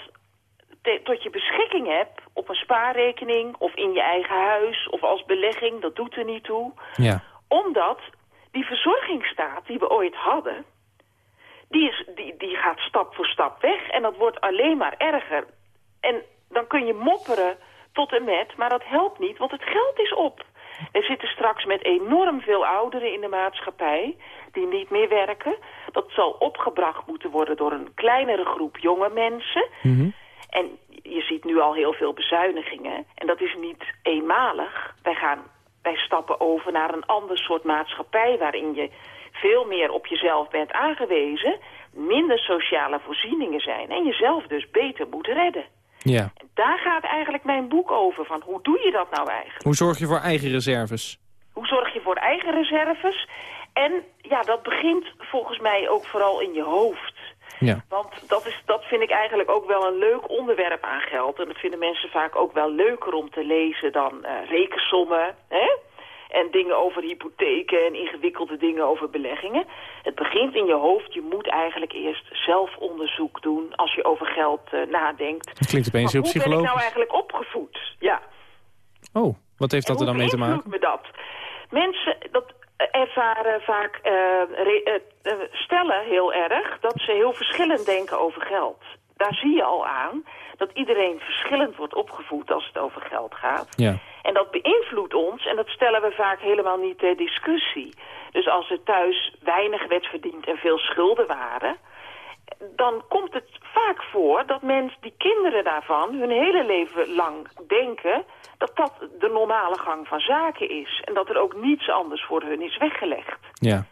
te- tot je beschikking hebt... op een spaarrekening of in je eigen huis of als belegging, dat doet er niet toe. Ja. Omdat die verzorgingsstaat die we ooit hadden... Die, is, die, die gaat stap voor stap weg en dat wordt alleen maar erger. En dan kun je mopperen tot en met, maar dat helpt niet, want het geld is op. Er zitten straks met enorm veel ouderen in de maatschappij die niet meer werken. Dat zal opgebracht moeten worden door een kleinere groep jonge mensen. En je ziet nu al heel veel bezuinigingen. En dat is niet eenmalig. Wij, gaan, wij stappen over naar een ander soort maatschappij... waarin je veel meer op jezelf bent aangewezen... minder sociale voorzieningen zijn... en jezelf dus beter moet redden. Ja. Daar gaat eigenlijk mijn boek over. Van hoe doe je dat nou eigenlijk? Hoe zorg je voor eigen reserves? Hoe zorg je voor eigen reserves? En ja, dat begint volgens mij ook vooral in je hoofd. Ja. Want dat, is, dat vind ik eigenlijk ook wel een leuk onderwerp aan geld. En dat vinden mensen vaak ook wel leuker om te lezen dan eh, rekensommen. Hè? En dingen over hypotheken en ingewikkelde dingen over beleggingen. Het begint in je hoofd. Je moet eigenlijk eerst zelfonderzoek doen als je over geld eh, nadenkt. Dat klinkt opeens heel Maar hoe ben ik nou psychologisch. eigenlijk opgevoed? Ja. Oh, wat heeft dat er dan hoe mee te maken? beïnvloedt me dat? Mensen dat ervaren vaak, re- eh, eh, stellen heel erg, dat ze heel verschillend denken over geld. Daar zie je al aan dat iedereen verschillend wordt opgevoed als het over geld gaat. Ja. En dat beïnvloedt ons en dat stellen we vaak helemaal niet ter discussie. Dus als er thuis weinig werd verdiend en veel schulden waren... dan komt het vaak voor dat mensen, die kinderen daarvan, hun hele leven lang denken... dat dat de normale gang van zaken is. En dat er ook niets anders voor hun is weggelegd. Ja.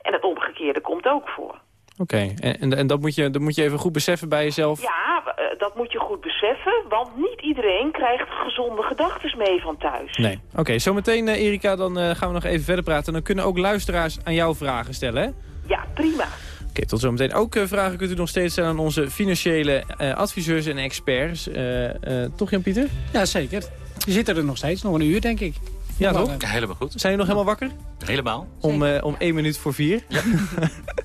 En het omgekeerde komt ook voor. Oké, en, en, en dat, moet je, dat moet je even goed beseffen bij jezelf. Ja, eh, dat moet je goed beseffen, want niet iedereen krijgt gezonde gedachten mee van thuis. Nee. Oké, zometeen eh, Erika, dan eh, gaan we nog even verder praten. Dan kunnen ook luisteraars aan jou vragen stellen, hè? Ja, prima. Oké, tot zometeen. Ook vragen kunt u nog steeds stellen aan onze financiële adviseurs en experts. Eh, eh, toch Jan-Pieter? Ja, zeker. Die zitten er nog steeds, nog een uur denk ik. Ja, toch? Helemaal goed. Zijn jullie nog helemaal wakker? Helemaal. Om, eh, om één minuut voor vier.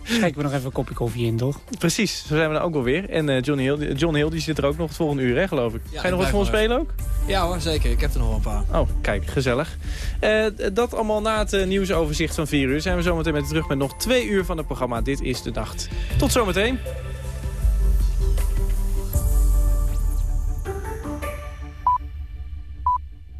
Schenken we nog even een kopje koffie in, toch? Precies, zo zijn we dan ook wel weer. En eh, John, Hill, John Hill die zit er ook nog het volgende uur, hè, geloof ik. Ga je nog wat voor ons spelen ook? Ja hoor, zeker. Ik heb er nog wel een paar. Oh, kijk, gezellig. Eh, dat allemaal na het nieuwsoverzicht van 4 uur. Zijn we zometeen met terug met nog twee uur van het programma Dit is de Nacht. Tot zometeen.